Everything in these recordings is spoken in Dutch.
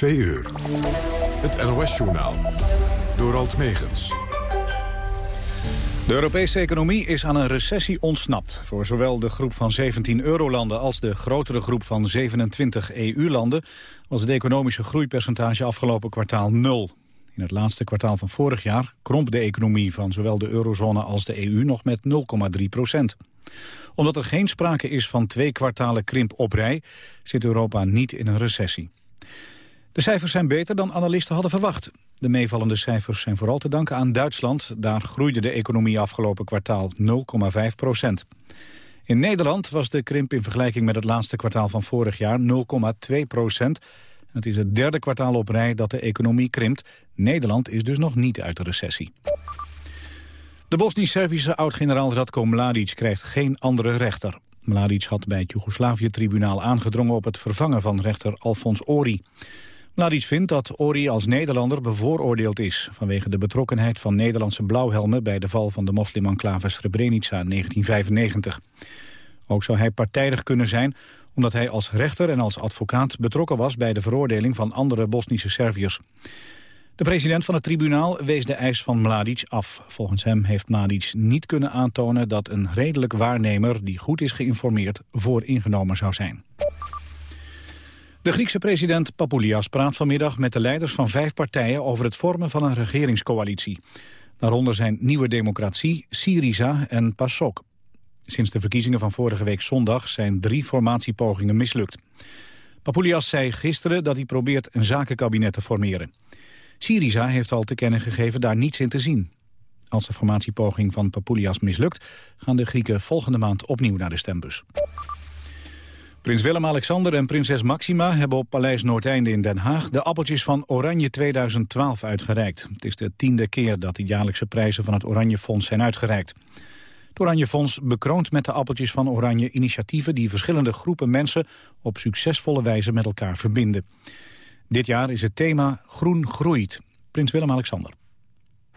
2 uur. Het NOS-journaal. Door Alt Megens. De Europese economie is aan een recessie ontsnapt. Voor zowel de groep van 17 eurolanden als de grotere groep van 27 EU-landen... was het economische groeipercentage afgelopen kwartaal nul. In het laatste kwartaal van vorig jaar kromp de economie van zowel de eurozone als de EU nog met 0,3 procent. Omdat er geen sprake is van twee kwartalen krimp op rij, zit Europa niet in een recessie. De cijfers zijn beter dan analisten hadden verwacht. De meevallende cijfers zijn vooral te danken aan Duitsland. Daar groeide de economie afgelopen kwartaal 0,5 procent. In Nederland was de krimp in vergelijking met het laatste kwartaal van vorig jaar 0,2 procent. Het is het derde kwartaal op rij dat de economie krimpt. Nederland is dus nog niet uit de recessie. De Bosnisch-Servische oud-generaal Radko Mladic krijgt geen andere rechter. Mladic had bij het Joegoslavië-tribunaal aangedrongen op het vervangen van rechter Alfons Ori. Mladic vindt dat Ori als Nederlander bevooroordeeld is... vanwege de betrokkenheid van Nederlandse blauwhelmen... bij de val van de moslimenclave Srebrenica in 1995. Ook zou hij partijdig kunnen zijn omdat hij als rechter en als advocaat betrokken was... bij de veroordeling van andere Bosnische Serviërs. De president van het tribunaal wees de eis van Mladic af. Volgens hem heeft Mladic niet kunnen aantonen dat een redelijk waarnemer... die goed is geïnformeerd, vooringenomen zou zijn. De Griekse president Papoulias praat vanmiddag met de leiders van vijf partijen over het vormen van een regeringscoalitie. Daaronder zijn Nieuwe Democratie, Syriza en PASOK. Sinds de verkiezingen van vorige week zondag zijn drie formatiepogingen mislukt. Papoulias zei gisteren dat hij probeert een zakenkabinet te formeren. Syriza heeft al te kennen gegeven daar niets in te zien. Als de formatiepoging van Papoulias mislukt... gaan de Grieken volgende maand opnieuw naar de stembus. Prins Willem-Alexander en prinses Maxima hebben op Paleis Noordeinde in Den Haag de appeltjes van Oranje 2012 uitgereikt. Het is de tiende keer dat de jaarlijkse prijzen van het Oranje Fonds zijn uitgereikt. Het Oranje Fonds bekroont met de appeltjes van Oranje initiatieven die verschillende groepen mensen op succesvolle wijze met elkaar verbinden. Dit jaar is het thema Groen groeit. Prins Willem-Alexander.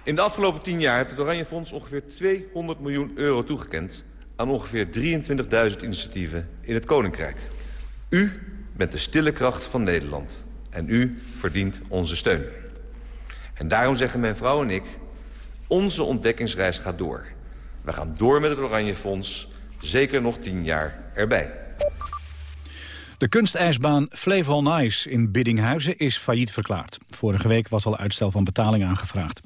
In de afgelopen tien jaar heeft het Oranje Fonds ongeveer 200 miljoen euro toegekend ongeveer 23.000 initiatieven in het Koninkrijk. U bent de stille kracht van Nederland en u verdient onze steun. En daarom zeggen mijn vrouw en ik, onze ontdekkingsreis gaat door. We gaan door met het Oranje Fonds, zeker nog tien jaar erbij. De kunstijsbaan Flavon Ice in Biddinghuizen is failliet verklaard. Vorige week was al uitstel van betaling aangevraagd.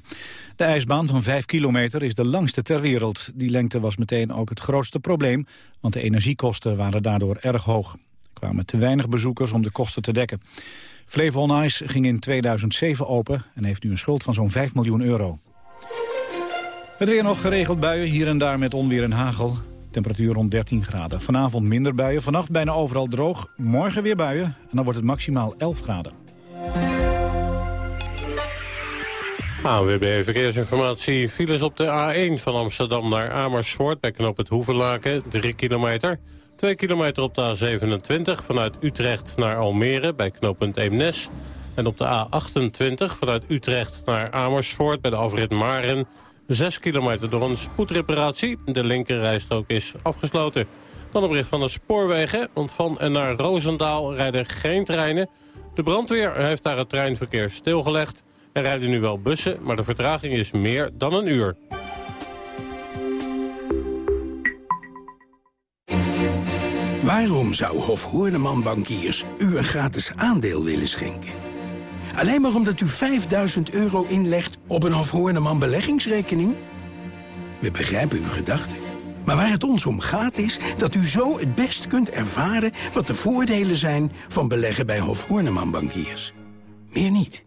De ijsbaan van 5 kilometer is de langste ter wereld. Die lengte was meteen ook het grootste probleem, want de energiekosten waren daardoor erg hoog. Er kwamen te weinig bezoekers om de kosten te dekken. Flavon Ice ging in 2007 open en heeft nu een schuld van zo'n 5 miljoen euro. Het weer nog geregeld buien, hier en daar met onweer en hagel. Temperatuur rond 13 graden. Vanavond minder buien, vannacht bijna overal droog. Morgen weer buien en dan wordt het maximaal 11 graden. AWB Verkeersinformatie. Files op de A1 van Amsterdam naar Amersfoort... bij knop het Hoevenlaken, 3 kilometer. 2 kilometer op de A27 vanuit Utrecht naar Almere... bij knooppunt Eemnes. En op de A28 vanuit Utrecht naar Amersfoort... bij de afrit Maren... 6 kilometer door een spoedreparatie. De linkerrijstrook is afgesloten. Dan een bericht van de spoorwegen, want van en naar Roosendaal rijden geen treinen. De brandweer heeft daar het treinverkeer stilgelegd. Er rijden nu wel bussen, maar de vertraging is meer dan een uur. Waarom zou Hof Hoorneman Bankiers u een gratis aandeel willen schenken? Alleen maar omdat u 5000 euro inlegt op een Hof Hoorneman beleggingsrekening? We begrijpen uw gedachten. Maar waar het ons om gaat is dat u zo het best kunt ervaren... wat de voordelen zijn van beleggen bij Hof Hoorneman Bankiers. Meer niet.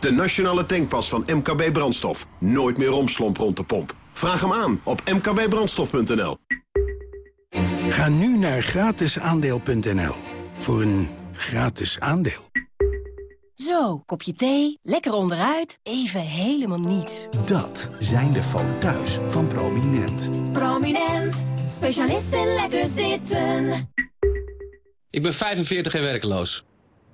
De nationale tankpas van MKB Brandstof. Nooit meer romslomp rond de pomp. Vraag hem aan op mkbbrandstof.nl. Ga nu naar gratisaandeel.nl voor een gratis aandeel. Zo, kopje thee, lekker onderuit, even helemaal niets. Dat zijn de foto's van Prominent. Prominent, specialist in lekker zitten. Ik ben 45 en werkloos.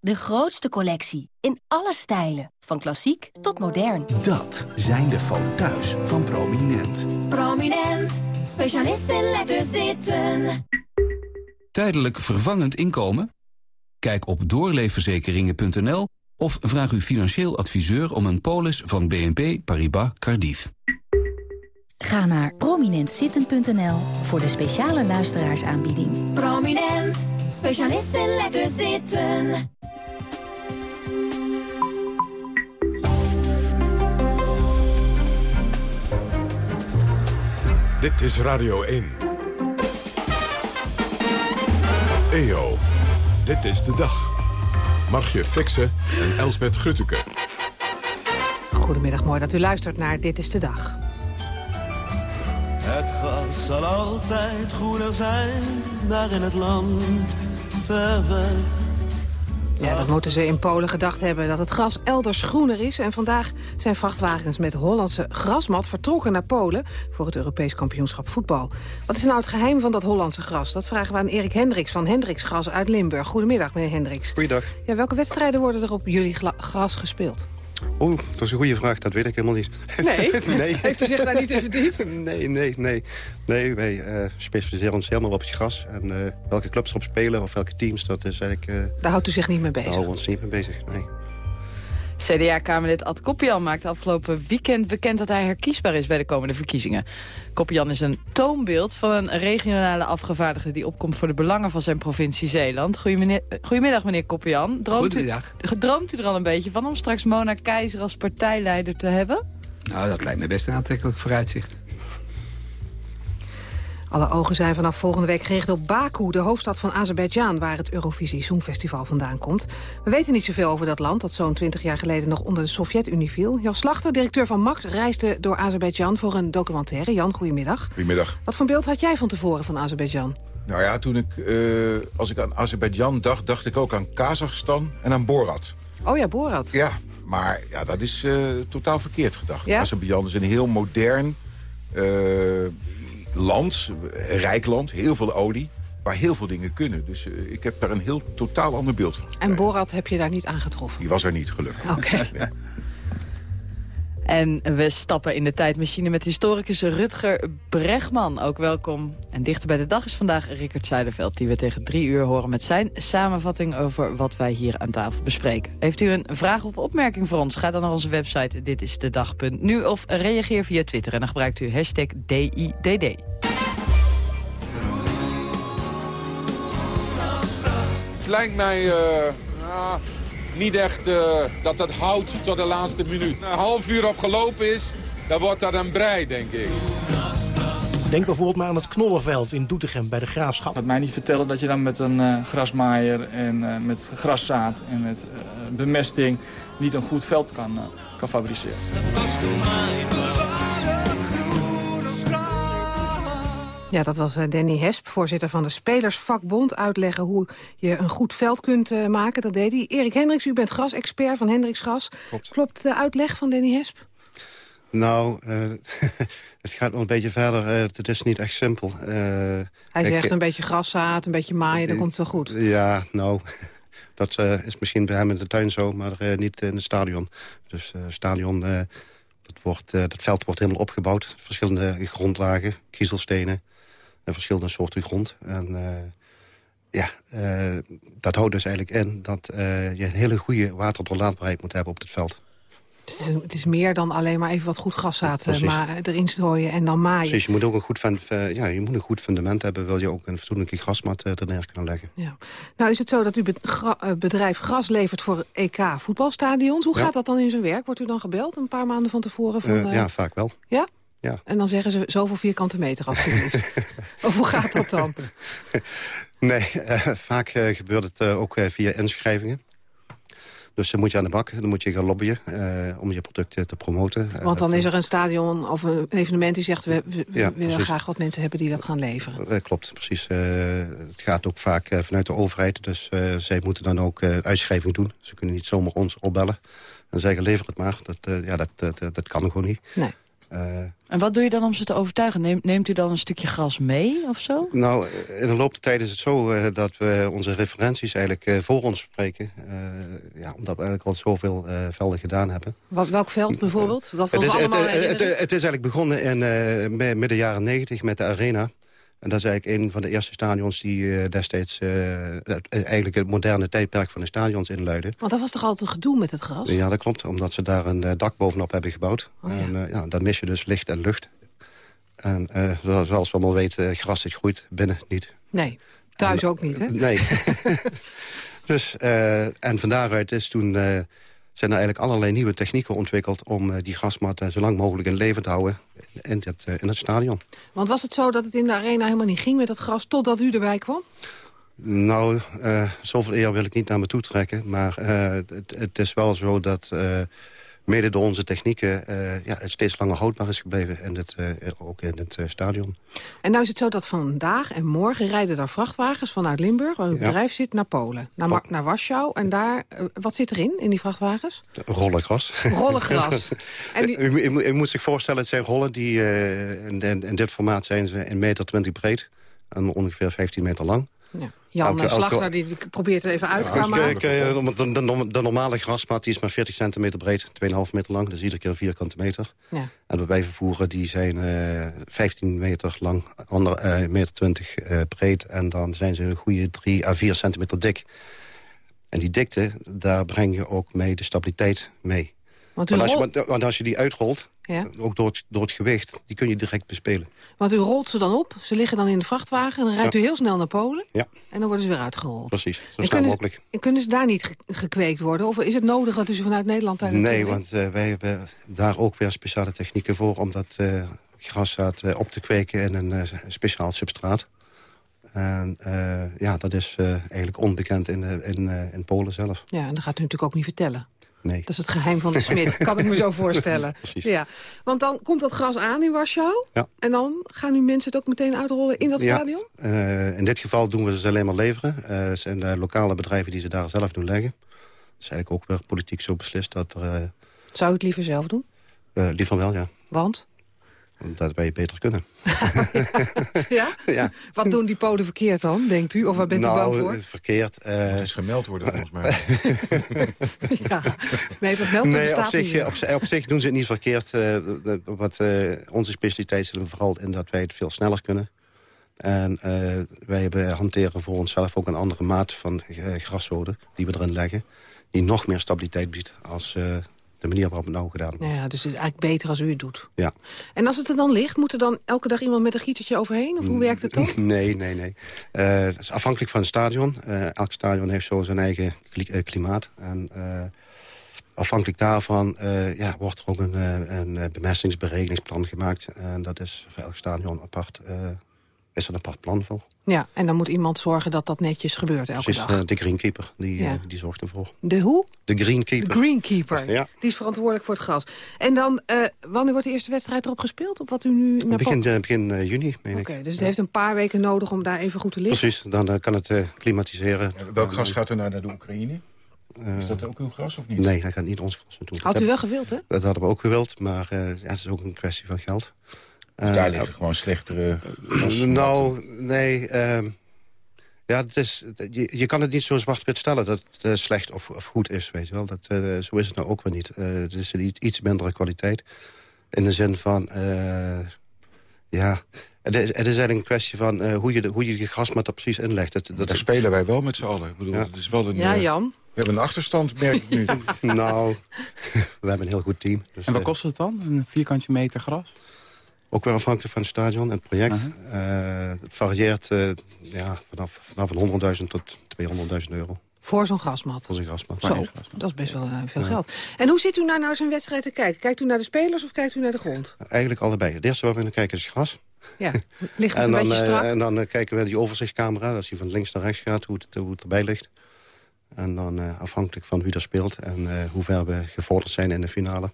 De grootste collectie, in alle stijlen, van klassiek tot modern. Dat zijn de foto's van Prominent. Prominent, specialist in lekker zitten. Tijdelijk vervangend inkomen? Kijk op doorleefverzekeringen.nl of vraag uw financieel adviseur om een polis van BNP Paribas Cardiff. Ga naar prominentzitten.nl voor de speciale luisteraarsaanbieding. Prominent, specialist in lekker zitten. Dit is Radio 1. EO, dit is de dag. Margje Fixen en Elsbeth Grutteke. Goedemiddag, mooi dat u luistert naar Dit is de Dag. Het gras zal altijd groener zijn, daar in het land, ver weg. Ja, dat moeten ze in Polen gedacht hebben, dat het gras elders groener is. En vandaag zijn vrachtwagens met Hollandse grasmat vertrokken naar Polen... voor het Europees kampioenschap voetbal. Wat is nou het geheim van dat Hollandse gras? Dat vragen we aan Erik Hendricks van Hendricks Gras uit Limburg. Goedemiddag, meneer Hendricks. Goeiedag. Ja, welke wedstrijden worden er op jullie gras gespeeld? Oeh, dat is een goede vraag. Dat weet ik helemaal niet. Nee? nee. Heeft u zich daar niet in verdiept? nee, nee, nee. Nee, wij uh, specialiseren ons helemaal op het gras. En uh, welke clubs erop spelen of welke teams, dat is eigenlijk... Uh, daar houdt u zich niet mee bezig? Daar houden we ons niet mee bezig, nee. CDA-kamerlid Ad Koppian maakte afgelopen weekend bekend dat hij herkiesbaar is bij de komende verkiezingen. Koppian is een toonbeeld van een regionale afgevaardigde die opkomt voor de belangen van zijn provincie Zeeland. Goedemiddag meneer Koppian. Droomt Goedemiddag. U, droomt u er al een beetje van om straks Mona Keizer als partijleider te hebben? Nou, dat lijkt me best een aantrekkelijk vooruitzicht. Alle ogen zijn vanaf volgende week gericht op Baku, de hoofdstad van Azerbeidzjan... waar het Eurovisie Songfestival vandaan komt. We weten niet zoveel over dat land dat zo'n 20 jaar geleden nog onder de Sovjet-Unie viel. Jan Slachter, directeur van MAX, reisde door Azerbeidzjan voor een documentaire. Jan, goedemiddag. Goedemiddag. Wat voor beeld had jij van tevoren van Azerbeidzjan? Nou ja, toen ik, uh, als ik aan Azerbeidzjan dacht, dacht ik ook aan Kazachstan en aan Borat. Oh ja, Borat. Ja, maar ja, dat is uh, totaal verkeerd gedacht. Ja? Azerbeidzjan is een heel modern... Uh, land, rijk land, heel veel olie waar heel veel dingen kunnen. Dus uh, ik heb daar een heel totaal ander beeld van. En Borat heb je daar niet aangetroffen? Die was er niet, gelukkig. Oké. Okay. En we stappen in de tijdmachine met historicus Rutger Bregman. Ook welkom. En dichter bij de dag is vandaag Rickert Zuiderveld... die we tegen drie uur horen met zijn samenvatting... over wat wij hier aan tafel bespreken. Heeft u een vraag of opmerking voor ons? Ga dan naar onze website ditistedag.nu... of reageer via Twitter en dan gebruikt u hashtag DIDD. Het lijkt mij... Uh, uh niet echt uh, dat het houdt tot de laatste minuut. Een half uur op gelopen is, dan wordt dat een brei, denk ik. Denk bijvoorbeeld maar aan het Knollenveld in Doetinchem bij de Graafschap. Laat mij niet vertellen dat je dan met een uh, grasmaaier en uh, met graszaad en met bemesting niet een goed veld kan, kan fabriceren. Ja, dat was Danny Hesp, voorzitter van de Spelersvakbond. Uitleggen hoe je een goed veld kunt uh, maken. Dat deed hij. Erik Hendricks, u bent grasexpert van Hendricks Gras. Klopt. Klopt de uitleg van Danny Hesp? Nou, uh, het gaat nog een beetje verder. Uh, het is niet echt simpel. Hij zegt een beetje graszaad, een beetje maaien, dat komt wel goed. Ja, nou, dat is misschien bij hem in de tuin zo, maar niet in het stadion. Dus het stadion, dat, wordt, dat veld wordt helemaal opgebouwd. Verschillende grondlagen, kiezelstenen en verschillende soorten grond. En uh, ja, uh, dat houdt dus eigenlijk in dat uh, je een hele goede waterdoorlaatbaarheid moet hebben op het veld. Het is, het is meer dan alleen maar even wat goed graszaad Ja, eh, maar erin strooien en dan maaien. Precies, je moet ook een goed, eh, ja, je moet een goed fundament hebben... wil je ook een fatsoenlijke grasmat eh, er neer kunnen leggen. Ja. Nou is het zo dat uw eh, bedrijf gras levert voor EK voetbalstadions. Hoe Ja. gaat dat dan in zijn werk? Wordt u dan gebeld een paar maanden van tevoren? Van, Eh, eh, ja, vaak wel. ja? Ja. En dan zeggen ze zoveel vierkante meter alsjeblieft. of hoe gaat dat dan? Nee, eh, vaak eh, gebeurt het eh, ook via inschrijvingen. Dus dan moet je aan de bak, dan moet je gaan lobbyen om je producten te promoten. Want dan is er een stadion of een evenement die zegt... we, we- Ja, willen precies. graag wat mensen hebben die dat gaan leveren. klopt, precies. Het gaat ook vaak vanuit de overheid. Dus zij moeten dan ook een uitschrijving doen. Ze kunnen niet zomaar ons opbellen en zeggen lever het maar. Dat, ja, dat, dat, dat, dat kan gewoon niet. Nee. Eh, En wat doe je dan om ze te overtuigen? Neemt, neemt u dan een stukje gras mee of zo? Nou, in de loop der tijd is het zo eh, dat we onze referenties eigenlijk eh, voor ons spreken. Eh, ja, omdat we eigenlijk al zoveel eh, velden gedaan hebben. Wat, welk veld bijvoorbeeld? Dat Het is, het, allemaal het, het, herinneren? het is eigenlijk begonnen in eh, mi- midden jaren negentig met de Arena. En dat is eigenlijk een van de eerste stadions die eh, destijds... eh, het- eigenlijk het moderne tijdperk van de stadions inluiden. Want dat was toch altijd een gedoe met het gras? Ja, dat klopt, omdat ze daar een eh, dak bovenop hebben gebouwd. Oh, ja. En eh, ja, dan mis je dus licht en lucht. En eh, zoals we allemaal weten, gras dat groeit binnen niet. Nee, thuis ook niet, hè? Nee. dus, eh, en van daaruit is toen, eh, zijn er eigenlijk allerlei nieuwe technieken ontwikkeld... om eh, die grasmat eh, zo lang mogelijk in leven te houden in, het, eh, in het stadion. Want was het zo dat het in de arena helemaal niet ging met het gras... totdat u erbij kwam? Nou, zoveel eer wil ik niet naar me toe trekken. Maar het, het is wel zo dat mede door onze technieken... eh, ja, het steeds langer houdbaar is gebleven, in het, eh, ook in het eh, stadion. En nou is het zo dat vandaag en morgen rijden daar vrachtwagens vanuit Limburg... waar Ja. bedrijf zit, naar Polen, naar, naar Warschau. En daar, wat zit erin, in die vrachtwagens? Rollen gras. Rollen gras. En die- u, u, u moet zich voorstellen, het zijn rollen die in, in, in dit formaat zijn ze 1 meter 20 breed en ongeveer 15 meter lang. Ja. Jan Elke- eh, Slachter elke- die, probeert er even uit te Ja, komen. kijk, eh, de, de, de, normale grasmat die is maar 40 centimeter breed, 2,5 meter lang. Dus iedere keer een vierkante meter. Ja. En de wij vervoeren die zijn eh 15 meter lang, ander, eh, meter 20 eh, breed. En dan zijn ze een goede 3 à 4 centimeter dik. En die dikte, daar breng je ook mee de stabiliteit mee. Want als, je, want, want als je die uitrolt, ja. ook door het, door het gewicht, die kun je direct bespelen. Want u rolt ze dan op, ze liggen dan in de vrachtwagen... en dan rijdt Ja. u heel snel naar Polen Ja, en dan worden ze weer uitgerold. precies. Zo En snel kunnen, mogelijk. en kunnen ze daar niet ge- gekweekt worden? Of is het nodig dat u ze vanuit Nederland daar Nee, want eh, wij hebben daar ook weer speciale technieken voor... om dat eh, graszaad eh, op te kweken in een, speciaal substraat. En ja, dat is eigenlijk onbekend in, in, in Polen zelf. Ja, en dat gaat u natuurlijk ook niet vertellen. Nee. Dat is het geheim van de smid, kan ik me zo voorstellen. Precies. Ja. Want dan komt dat gras aan in Warschau. Ja. En dan gaan uw mensen het ook meteen uitrollen in dat Ja, stadion? eh, in dit geval doen we ze alleen maar leveren. Eh, het zijn lokale bedrijven die ze daar zelf doen leggen. Het is eigenlijk ook weer politiek zo beslist dat er... eh, Zou u het liever zelf doen? eh, liever wel, ja. Want? Omdat wij beter kunnen. Ja? ja. Wat doen die polen verkeerd dan, denkt u? Of waar bent u nou, bang voor? eh, verkeerd. eh, Het is gemeld worden volgens mij. ja. Nee, dat meldpunt Nee, bestaat op zich, niet. op, zi- op zich doen ze het niet verkeerd. eh, wat, eh, onze specialiteit zit hem vooral in dat wij het veel sneller kunnen. En eh, wij hebben, hanteren voor onszelf ook een andere maat van eh, graszoden... die we erin leggen, die nog meer stabiliteit biedt... als eh, de manier waarop het nou gedaan hebben. Nou ja, dus het is eigenlijk beter als u het doet. Ja. En als het er dan ligt, moet er dan elke dag iemand met een gietertje overheen? Of hoe werkt het dan? Nee, nee, nee. Het is afhankelijk van het stadion. Eh, elk stadion heeft zo zijn eigen eh, klimaat. En afhankelijk daarvan ja, wordt er ook een, een bemestingsberekeningsplan gemaakt. En dat is voor elk stadion apart. Is er een apart plan voor. Ja, en dan moet iemand zorgen dat dat netjes gebeurt elke Precies, dag. eh, de greenkeeper, die, Ja. eh, die zorgt ervoor. De hoe? De De greenkeeper. greenkeeper. Ja. Die is verantwoordelijk voor het gras. En dan, eh, wanneer wordt de eerste wedstrijd erop gespeeld? Op wat u nu naar Begin, begin juni, meen Oké, ik. dus het heeft een paar weken nodig om daar even goed te liggen. Precies, dan kan het eh, klimatiseren. Welk gras gaat er nou naar de Oekraïne? Is dat ook uw gras of niet? Nee, dat gaat niet ons gras naartoe. Had u wel gewild, hè? Dat hadden we ook gewild, maar eh, ja, het is ook een kwestie van geld. Dus daar Eh, liggen gewoon slechtere Uh, nou, nee. ehm, ja, het is, je, je kan het niet zo zwart-wit stellen dat het eh, slecht of, of goed is, weet je wel. Dat, eh, zo is het nou ook weer niet. Eh, het is een iets, iets mindere kwaliteit. In de zin van, eh, ja... Het is, het is eigenlijk een kwestie van hoe, je de, hoe je grasmat er precies inlegt. Het, dat Daar spelen wij wel met z'n allen. Ik bedoel, Ja. het is wel een... Ja, Jan. We hebben een achterstand, merk ik nu. nou, we hebben een heel goed team. Dus, en wat kost het dan, een vierkantje meter gras? Ook weer afhankelijk van het stadion en het project. Eh, het varieert eh, ja, vanaf, vanaf een 100.000 tot 200.000 euro. Voor zo'n grasmat? Voor zo'n grasmat. Zo, dat is best wel eh, veel geld. En hoe zit u nou naar zo'n wedstrijd te kijken? Kijkt u naar de spelers of kijkt u naar de grond? Eigenlijk allebei. Het eerste waar we naar kijken is gras. Ja, ligt het en een dan, beetje strak? en dan kijken we naar die overzichtscamera. Als hij van links naar rechts gaat, hoe het, hoe het erbij ligt. En dan eh, afhankelijk van wie er speelt en eh, hoe ver we gevorderd zijn in de finale...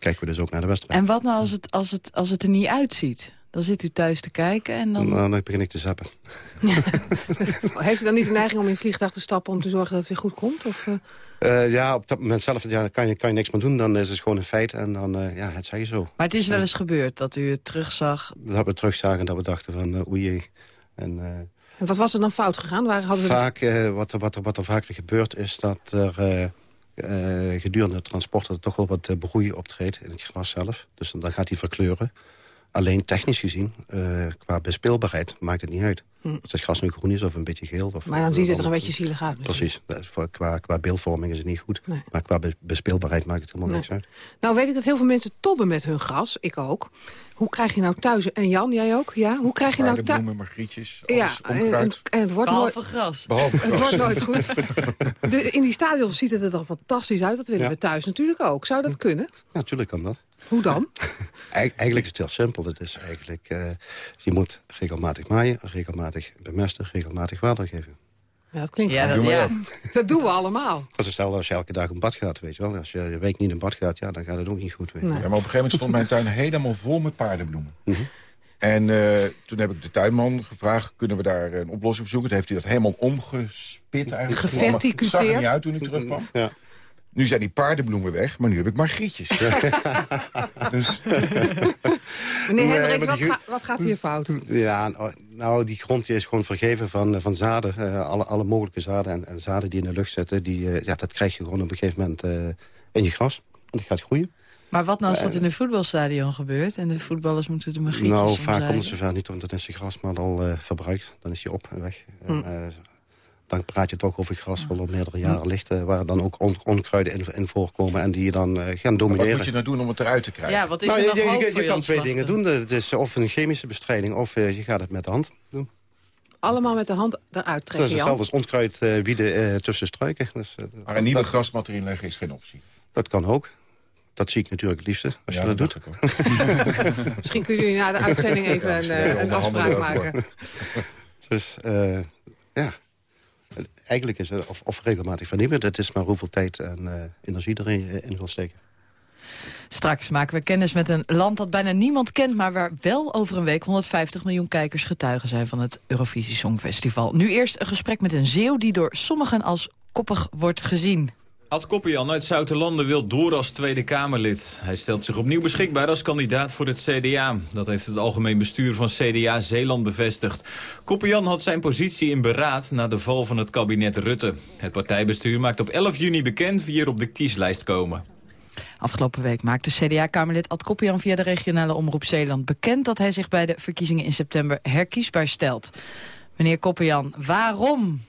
kijken we dus ook naar de wedstrijd. En wat nou als het, als, het, als het er niet uitziet? Dan zit u thuis te kijken en dan... Nou, dan begin ik te zappen. Heeft u dan niet de neiging om in het vliegtuig te stappen... om te zorgen dat het weer goed komt? Of, eh? Eh, ja, op dat moment zelf ja, kan, je, kan je niks meer doen. Dan is het gewoon een feit en dan, eh, ja, het zei je zo. Maar het is wel eens gebeurd dat u het terugzag. Dat we terugzagen dat we dachten van uh, oei. En, uh, en wat was er dan fout gegaan? Waar hadden we vaak, uh, wat, er, wat, er, wat er vaker gebeurt is dat er gedurende het transport... er toch wel wat begroei optreedt in het gras zelf. Dus dan gaat hij verkleuren. Alleen technisch gezien, uh, qua bespeelbaarheid, maakt het niet uit. Hm. Of het gras nu groen is of een beetje geel. Of, maar dan ziet het er een beetje zielig uit. Precies. Qua, qua beeldvorming is het niet goed. Nee. Maar qua be bespeelbaarheid maakt het helemaal nee. niks uit. Nou weet ik dat heel veel mensen tobben met hun gras. Ik ook. Hoe krijg je nou thuis... En Jan, jij ook? Ja? Hoe krijg je nou thuis... bloemen, margrietjes, alles ja, en, en, het wordt Behalve nooit... gras. Behalve gras. Het wordt nooit goed. De, in die stadions ziet het er dan fantastisch uit. Dat willen Ja. we thuis natuurlijk ook. Zou dat kunnen? Ja, natuurlijk kan dat. Hoe dan? Eig- eigenlijk is het heel simpel. Het is eigenlijk, eh, je moet regelmatig maaien, regelmatig bemesten, regelmatig water geven. Ja, dat klinkt Ja, dat, ja. Dat doen we allemaal. Dat is hetzelfde als je elke dag in bad gaat, weet je wel. Als je een week niet in bad gaat, ja, dan gaat het ook niet goed. Weet je. Nee. Ja, maar op een gegeven moment stond mijn tuin helemaal vol met paardenbloemen. Mhm. En eh, toen heb ik de tuinman gevraagd, kunnen we daar een oplossing voor zoeken? Toen heeft hij dat helemaal omgespit eigenlijk. Geverticuteerd. Het zag er niet uit toen ik terugkwam. Ja. Nu zijn die paardenbloemen weg, maar nu heb ik margrietjes. dus Meneer Nee, Hendrik, maar wat, die- ga- wat gaat hier fout? Ja, nou, nou, die grond die is gewoon vergeven van, eh, van zaden. eh, alle, alle mogelijke zaden en, en zaden die in de lucht zitten. Die, eh, ja, dat krijg je gewoon op een gegeven moment eh, in je gras. En dat gaat groeien. Maar wat nou als dat in een voetbalstadion gebeurt... en de voetballers moeten de magietjes nou, vaak komt het zover niet, want dan is de grasmat al eh, verbruikt. Dan is hij op en weg. Hm. En, eh, dan praat je toch over gras wel al meerdere jaren ligt... eh, waar dan ook on- onkruiden in, in voorkomen en die je dan eh, gaan maar domineren. wat moet je nou doen om het eruit te krijgen? Ja, wat is Nou, er je, nog je, je, voor je kan twee dingen doen. Het is of een chemische bestrijding of eh, je gaat het met de hand doen. Allemaal met de hand eruit Dat is trekken, Jan. hetzelfde als onkruid eh, wieden eh, tussen struiken. Dus, Maar een nieuwe dat, grasmat erin leggen is geen optie. dat kan ook. Dat zie ik natuurlijk het liefste, als Ja, je dat doet. Misschien kunnen jullie na de uitzending even een, een afspraak maken. Dus eh, ja, eigenlijk is het of, of regelmatig vernieuwen. Dat is maar hoeveel tijd en eh, energie erin eh, in wil steken. Straks maken we kennis met een land dat bijna niemand kent... maar waar wel over een week 150 miljoen kijkers getuigen zijn... van het Eurovisie Songfestival. Nu eerst een gesprek met een zeeuw die door sommigen als koppig wordt gezien. Ad Koppenjan uit Zoutelanden wil door als Tweede Kamerlid. Hij stelt zich opnieuw beschikbaar als kandidaat voor het CDA. Dat heeft het algemeen bestuur van CDA Zeeland bevestigd. Koppenjan had zijn positie in beraad na de val van het kabinet Rutte. Het partijbestuur maakt op 11 juni bekend wie er op de kieslijst komen. Afgelopen week maakte CDA-kamerlid Ad Koppian via de regionale omroep Zeeland bekend... dat hij zich bij de verkiezingen in september herkiesbaar stelt. Meneer Koppian, waarom?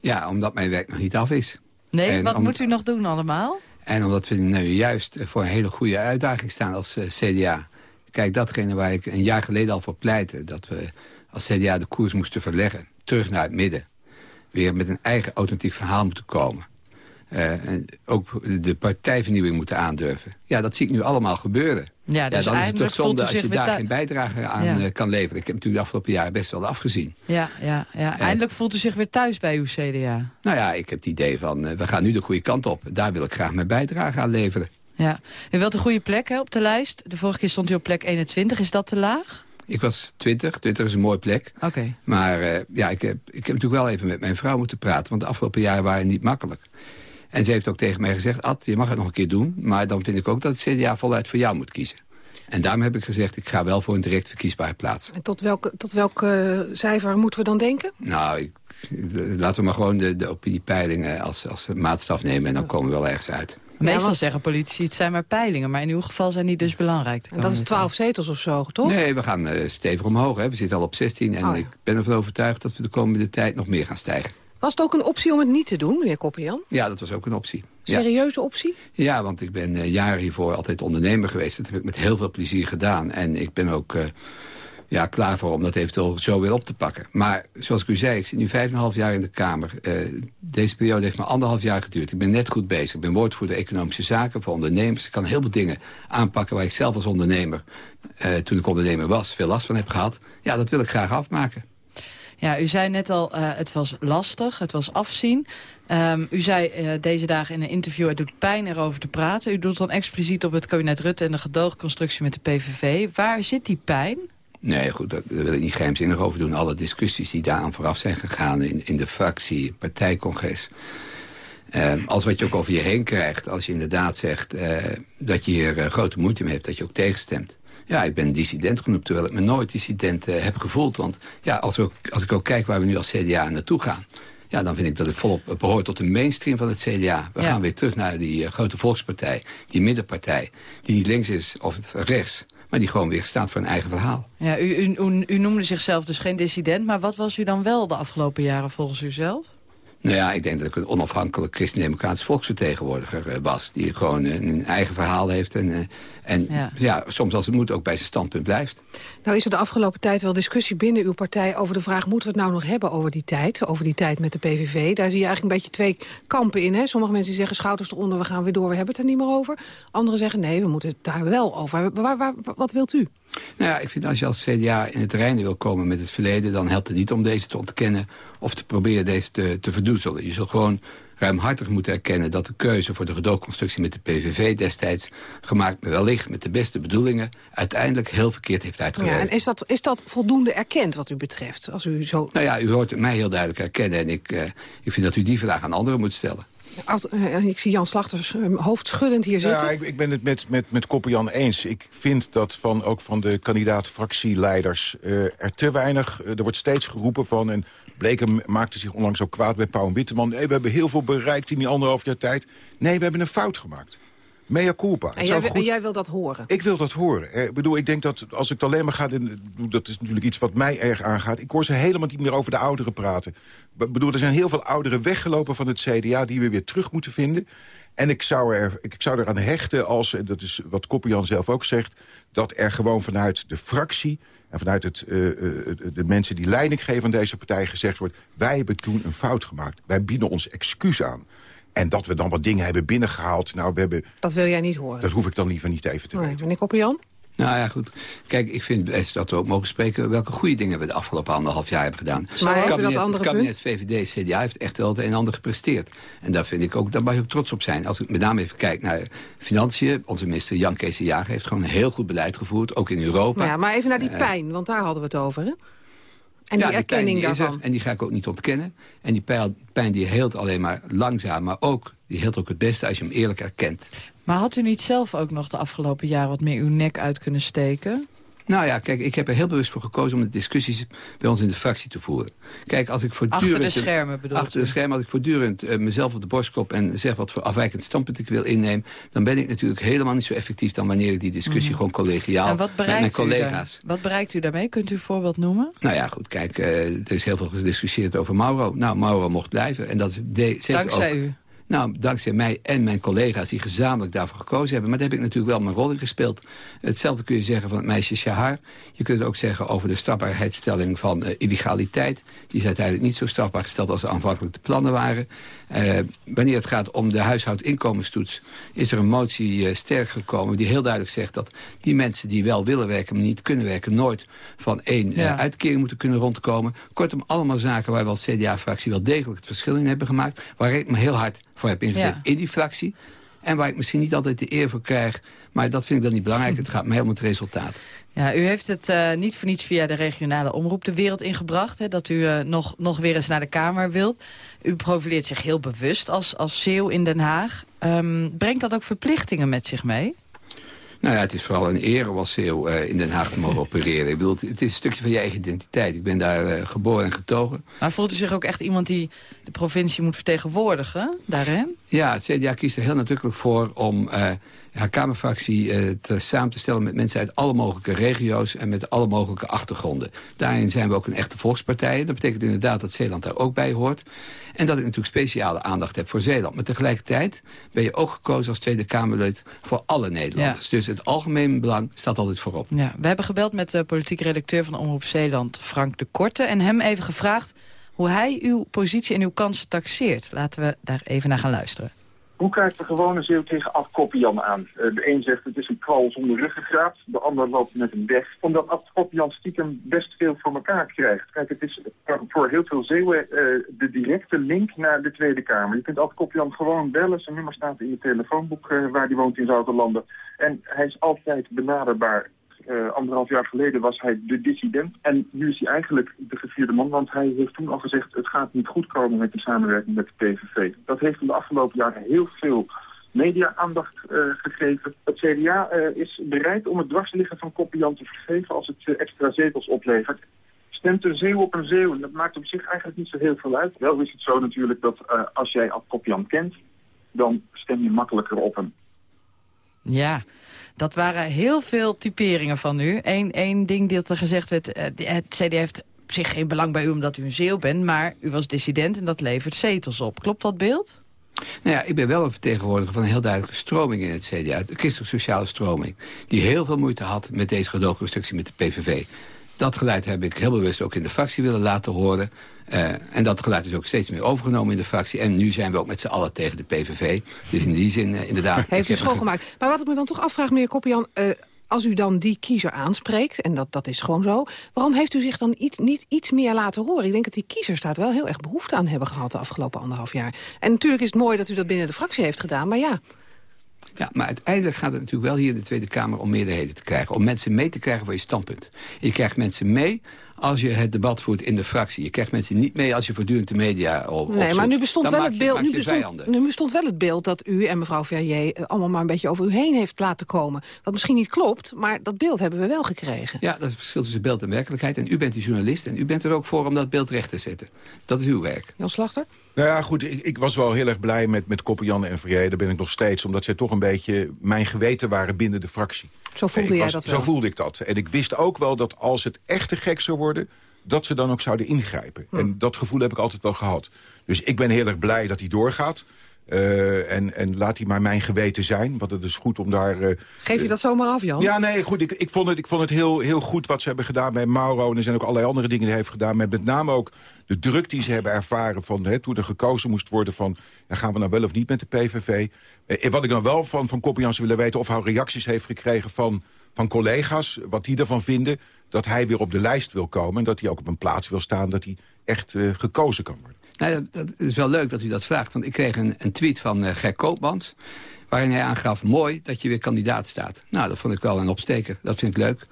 Ja, omdat mijn werk nog niet af is. Nee, En wat om- moet u nog doen allemaal? En omdat we nu juist voor een hele goede uitdaging staan als eh, CDA. Kijk, datgene waar ik een jaar geleden al voor pleitte... dat we als CDA de koers moesten verleggen. Terug naar het midden. Weer met een eigen authentiek verhaal moeten komen. Eh, en ook de partijvernieuwing moeten aandurven. Ja, dat zie ik nu allemaal gebeuren. Ja, dus dan is het toch zonde als je daar geen bijdrage aan Ja. eh, kan leveren. Ik heb natuurlijk de afgelopen jaren best wel afgezien. Ja, ja, ja. eindelijk voelt u zich weer thuis bij uw CDA. Nou ja, ik heb het idee van, eh, we gaan nu de goede kant op. Daar wil ik graag mijn bijdrage aan leveren. Ja. U wilt een goede plek hè, op de lijst. De vorige keer stond u op plek 21. Is dat te laag? Ik was 20, 20 is een mooie plek. Oké. Maar eh, ja, ik heb, ik heb natuurlijk wel even met mijn vrouw moeten praten. Want de afgelopen jaren waren niet makkelijk. En ze heeft ook tegen mij gezegd... Ad, je mag het nog een keer doen. Maar dan vind ik ook dat het CDA voluit voor jou moet kiezen. En daarom heb ik gezegd... ik ga wel voor een direct verkiesbare plaats. En tot welk, tot welk eh, cijfer moeten we dan denken? Nou, ik, laten we maar gewoon de, de opiniepeilingen als, als maatstaf nemen... en dan komen we wel ergens uit. Meestal want- zeggen politici, het zijn maar peilingen. Maar in uw geval zijn die dus belangrijk. En dat is 12 zetels of zo, toch? Nee, we gaan eh, stevig omhoog. Hè. We zitten al op 16 en Oh ja. ik ben ervan overtuigd... dat we de komende tijd nog meer gaan stijgen. Was het ook een optie om het niet te doen, meneer Koppenjan? Ja, dat was ook een optie. Serieuze optie? Ja, want ik ben uh, jaren hiervoor altijd ondernemer geweest. Dat heb ik met heel veel plezier gedaan. En ik ben ook uh, ja, klaar voor om dat eventueel zo weer op te pakken. Maar zoals ik u zei, ik zit nu vijf en een half jaar in de Kamer. Uh, deze periode heeft maar anderhalf jaar geduurd. Ik ben net goed bezig. Ik ben woordvoerder economische zaken voor ondernemers. Ik kan heel veel dingen aanpakken waar ik zelf als ondernemer... toen ik ondernemer was, veel last van heb gehad. Ja, dat wil ik graag afmaken. Ja, u zei net al, uh, het was lastig, het was afzien. Um, u zei uh, deze dagen in een interview, het doet pijn erover te praten. U doet dan expliciet op het kabinet Rutte en de gedoogconstructie met de PVV. Waar zit die pijn? Nee, goed, daar wil ik niet geheimzinnig over doen. Alle discussies die daaraan vooraf zijn gegaan in, in de fractie, partijcongres... Uh, als wat je ook over je heen krijgt, als je inderdaad zegt uh, dat je hier grote moeite mee hebt, dat je ook tegenstemt. Ja, ik ben dissident genoemd, terwijl ik me nooit dissident uh, heb gevoeld. Want ja, als, ook, als ik ook kijk waar we nu als CDA naartoe gaan... ja, dan vind ik dat ik volop behoor tot de mainstream van het CDA. We ja. gaan weer terug naar die uh, grote volkspartij, die middenpartij... die niet links is of rechts, maar die gewoon weer staat voor een eigen verhaal. Ja, u, u, u, u noemde zichzelf dus geen dissident... maar wat was u dan wel de afgelopen jaren volgens u zelf? Nou ja, ik denk dat ik een onafhankelijk christendemocratisch volksvertegenwoordiger was. Die gewoon een, een eigen verhaal heeft en, en ja. ja. soms als het moet ook bij zijn standpunt blijft. Nou is er de afgelopen tijd wel discussie binnen uw partij over de vraag... moeten we het nou nog hebben over die tijd, over die tijd met de PVV? Daar zie je eigenlijk een beetje twee kampen in. Hè? Sommige mensen die zeggen schouders eronder, we gaan weer door, we hebben het er niet meer over. Anderen zeggen nee, we moeten het daar wel over hebben. Waar, waar, wat wilt u? Nou ja, ik vind als je als CDA in het terrein wil komen met het verleden... dan helpt het niet om deze te ontkennen of te proberen deze te, te verdoezelen. Je zult gewoon ruimhartig moeten erkennen dat de keuze voor de gedoogconstructie met de PVV destijds gemaakt wellicht met de beste bedoelingen uiteindelijk heel verkeerd heeft uitgewerkt. Ja, en is dat, is dat voldoende erkend wat u betreft? Als u zo... Nou ja, u hoort mij heel duidelijk erkennen en ik, uh, ik vind dat u die vraag aan anderen moet stellen. Ik zie Jan Slachters hoofdschuddend hier zitten. Ja, ik, ik ben het met, met, met Koppenjan eens. Ik vind dat van, ook van de kandidaat-fractieleiders uh, er te weinig... Uh, er wordt steeds geroepen van... en Bleker maakte zich onlangs ook kwaad bij Pauw en Witteman. Nee, we hebben heel veel bereikt in die anderhalf jaar tijd. Nee, we hebben een fout gemaakt. Mea culpa. En jij, goed... jij, wil dat horen? Ik wil dat horen. Ik bedoel, ik denk dat als ik het alleen maar ga... dat is natuurlijk iets wat mij erg aangaat. Ik hoor ze helemaal niet meer over de ouderen praten. Ik bedoel, er zijn heel veel ouderen weggelopen van het CDA... die we weer terug moeten vinden. En ik zou, er, ik zou eraan hechten als, en dat is wat Koppian zelf ook zegt... dat er gewoon vanuit de fractie en vanuit het, uh, de mensen die leiding geven aan deze partij gezegd wordt... wij hebben toen een fout gemaakt. Wij bieden ons excuus aan. En dat we dan wat dingen hebben binnengehaald. Nou, we hebben, dat wil jij niet horen? Dat hoef ik dan liever niet even te nee, weten. Meneer Koppian? Nou ja, goed. Kijk, ik vind best dat we ook mogen spreken... welke goede dingen we de afgelopen anderhalf jaar hebben gedaan. Maar het kabinet, dat andere het kabinet VVD, CDA heeft echt wel het een en ander gepresteerd. En daar, vind ik ook, daar mag je ook trots op zijn. Als ik met name even kijk naar financiën... onze minister Jan Kees de Jager heeft gewoon een heel goed beleid gevoerd. Ook in Europa. Maar, ja, maar even naar die pijn, want daar hadden we het over, hè? En die erkenning die daarvan. Er, en die ga ik ook niet ontkennen. En die pijn, pijn die heelt alleen maar langzaam, maar ook die heelt ook het beste als je hem eerlijk erkent. Maar had u niet zelf ook nog de afgelopen jaren wat meer uw nek uit kunnen steken? Nou ja, kijk, ik heb er heel bewust voor gekozen om de discussies bij ons in de fractie te voeren. Kijk, als ik voortdurend... Achter de schermen bedoel Achter de schermen, als ik voortdurend uh, mezelf op de borst klop en zeg wat voor afwijkend standpunt ik wil innemen, dan ben ik natuurlijk helemaal niet zo effectief dan wanneer ik die discussie mm. gewoon collegiaal met mijn collega's. Wat bereikt u daarmee? Kunt u een voorbeeld noemen? Nou ja, goed, kijk, uh, er is heel veel gediscussieerd over Mauro. Nou, Mauro mocht blijven. En dat is zeker Dankzij ook, u? Nou, dankzij mij en mijn collega's die gezamenlijk daarvoor gekozen hebben. Maar daar heb ik natuurlijk wel mijn rol in gespeeld. Hetzelfde kun je zeggen van het meisje Shahar. Je kunt het ook zeggen over de strafbaarheidsstelling van uh, illegaliteit. Die is uiteindelijk niet zo strafbaar gesteld als aanvankelijk de plannen waren. Uh, wanneer het gaat om de huishoudinkomenstoets... is er een motie uh, sterk gekomen die heel duidelijk zegt... dat die mensen die wel willen werken, maar niet kunnen werken... nooit van één ja. uitkering moeten kunnen rondkomen. Kortom, allemaal zaken waar we als CDA-fractie wel degelijk het verschil in hebben gemaakt. Waar ik me heel hard voor heb ingezet ja. in die fractie. En waar ik misschien niet altijd de eer voor krijg. Maar dat vind ik dan niet belangrijk. Het gaat me helemaal om het resultaat. Ja, u heeft het uh, niet voor niets via de regionale omroep de wereld ingebracht. Hè, dat u uh, nog, nog weer eens naar de Kamer wilt. U profileert zich heel bewust als, als CEO in Den Haag. Um, brengt dat ook verplichtingen met zich mee? Nou ja, het is vooral een eer als CEO uh, in Den Haag te mogen opereren. Ik bedoel, het, is een stukje van je eigen identiteit. Ik ben daar uh, geboren en getogen. Maar voelt u zich ook echt iemand die de provincie moet vertegenwoordigen daarin? Ja, het CDA kiest er heel nadrukkelijk voor om... Uh, haar Kamerfractie eh, te, samen te stellen met mensen uit alle mogelijke regio's en met alle mogelijke achtergronden. Daarin zijn we ook een echte volkspartij. Dat betekent inderdaad dat Zeeland daar ook bij hoort. En dat ik natuurlijk speciale aandacht heb voor Zeeland. Maar tegelijkertijd ben je ook gekozen als Tweede Kamerlid voor alle Nederlanders. Dus het algemeen belang staat altijd voorop. Ja, we hebben gebeld met de politieke redacteur van Omroep Zeeland, Frank de Korte. En hem even gevraagd hoe hij uw positie en uw kansen taxeert. Laten we daar even naar gaan luisteren. Hoe kijkt de gewone zeeuw tegen Afkoppian aan? Uh, de een zegt het is een kwal zonder ruggengraat, de ander loopt met hem weg. Omdat Afkoppian stiekem best veel voor elkaar krijgt. Kijk, het is voor heel veel zeeuwen uh, de directe link naar de Tweede Kamer. Je kunt Afkoppian gewoon bellen, zijn nummer staat in je telefoonboek uh, waar hij woont in Zouterlanden. En hij is altijd benaderbaar uh, anderhalf jaar geleden was hij de dissident. En nu is hij eigenlijk de gevierde man, want hij heeft toen al gezegd... het gaat niet goed komen met de samenwerking met de PVV. Dat heeft hem de afgelopen jaren heel veel media-aandacht uh, gegeven. Het CDA uh, is bereid om het dwarsliggen van Koppian te vergeven... als het extra zetels oplevert. Stemt een zeeuw op een zeeuw, en dat maakt op zich eigenlijk niet zo heel veel uit. Wel is het zo natuurlijk dat als jij Ad Koppian kent... dan stem je makkelijker op hem. Ja, dat waren heel veel typeringen van u. Eén ding dat er gezegd werd, uh, het CDA heeft op zich geen belang bij u omdat u een zeeuw bent... maar u was dissident en dat levert zetels op. Klopt dat beeld? Nou ja, ik ben wel een vertegenwoordiger van een heel duidelijke stroming in het CDA. De christelijk-sociale stroming. Die heel veel moeite had met deze gedoogconstructie met de PVV. Dat geluid heb ik heel bewust ook in de fractie willen laten horen. Uh, en dat geluid is ook steeds meer overgenomen in de fractie. En nu zijn we ook met z'n allen tegen de PVV. Dus in die zin, uh, inderdaad... Heeft u schoongemaakt. Maar wat ik me dan toch afvraag, meneer Koppian... Uh, als u dan die kiezer aanspreekt, en dat, dat is gewoon zo... waarom heeft u zich dan iets, niet iets meer laten horen? Ik denk dat die kiezers daar wel heel erg behoefte aan hebben gehad... de afgelopen anderhalf jaar. En natuurlijk is het mooi dat u dat binnen de fractie heeft gedaan, maar ja... Ja, maar uiteindelijk gaat het natuurlijk wel hier in de Tweede Kamer om meerderheden te krijgen. Om mensen mee te krijgen voor je standpunt. Je krijgt mensen mee als je het debat voert in de fractie. Je krijgt mensen niet mee als je voortdurend de media op Nee, maar nu bestond, wel het, beeld, nu, bestond, nu bestond wel het beeld dat u en mevrouw Verrier... allemaal maar een beetje over u heen heeft laten komen. Wat misschien niet klopt, maar dat beeld hebben we wel gekregen. Ja, dat is het verschil tussen beeld en werkelijkheid. En u bent die journalist en u bent er ook voor om dat beeld recht te zetten. Dat is uw werk. Jan Slachter? Nou ja, goed, ik, ik was wel heel erg blij met, met Koppenjan en Verrier. Daar ben ik nog steeds, omdat zij toch een beetje mijn geweten waren binnen de fractie. Zo voelde jij dat wel? Zo voelde ik dat. En ik wist ook wel dat als het echt te gek zou worden dat ze dan ook zouden ingrijpen. Hm. En dat gevoel heb ik altijd wel gehad. Dus ik ben heel erg blij dat hij doorgaat. Uh, en, en laat hij maar mijn geweten zijn. Want het is goed om daar... Uh, Geef je dat zomaar af, Jan? Ja, nee, goed. Ik, ik vond het, ik vond het heel, heel goed wat ze hebben gedaan bij Mauro. En er zijn ook allerlei andere dingen die hij heeft gedaan. Met met name ook de druk die ze hebben ervaren... Van, hè, toen er gekozen moest worden van... Ja, gaan we nou wel of niet met de PVV? Uh, wat ik dan wel van, van Koppians willen weten... of hij reacties heeft gekregen van, van collega's. Wat die ervan vinden dat hij weer op de lijst wil komen... en dat hij ook op een plaats wil staan dat hij echt uh, gekozen kan worden. Nou, dat is wel leuk dat u dat vraagt. Want ik kreeg een, een tweet van uh, Ger Koopmans... waarin hij aangaf, mooi dat je weer kandidaat staat. Nou, dat vond ik wel een opsteker. Dat vind ik leuk.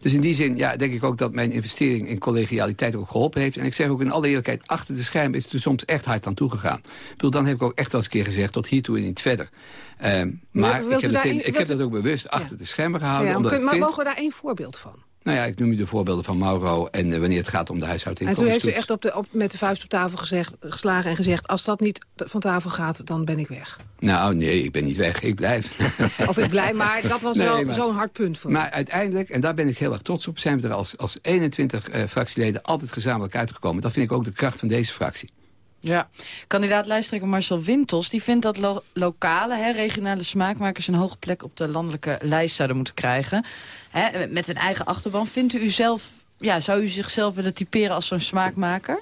Dus in die zin ja, denk ik ook dat mijn investering in collegialiteit ook geholpen heeft. En ik zeg ook in alle eerlijkheid, achter de schermen is het er soms echt hard aan toegegaan. Ik bedoel, dan heb ik ook echt wel eens een keer gezegd, tot hiertoe en niet verder. Um, maar ik, heb, in, ik heb, dat ook bewust achter de schermen gehouden. Ja, omdat maar vind, mogen we daar één voorbeeld van? Nou ja, ik noem u de voorbeelden van Mauro en uh, wanneer het gaat om de En huishoudinkomsten. toen heeft u echt op de, op, met de vuist op tafel gezegd, geslagen en gezegd... als dat niet van tafel gaat, dan ben ik weg. Nou, nee, ik ben niet weg. Ik blijf. Of ik blijf, maar dat was Nee, wel maar- zo'n hard punt voor Maar uiteindelijk, en daar ben ik heel erg trots op... zijn we er als, als 21 eh, fractieleden altijd gezamenlijk uitgekomen. Dat vind ik ook de kracht van deze fractie. Ja, kandidaat lijsttrekker Marcel Wintels... die vindt dat lo- lokale, hè, regionale smaakmakers... een hoge plek op de landelijke lijst zouden moeten krijgen. Hè, met een eigen achterban. Vindt u zelf, ja, zou u zichzelf willen typeren als zo'n smaakmaker?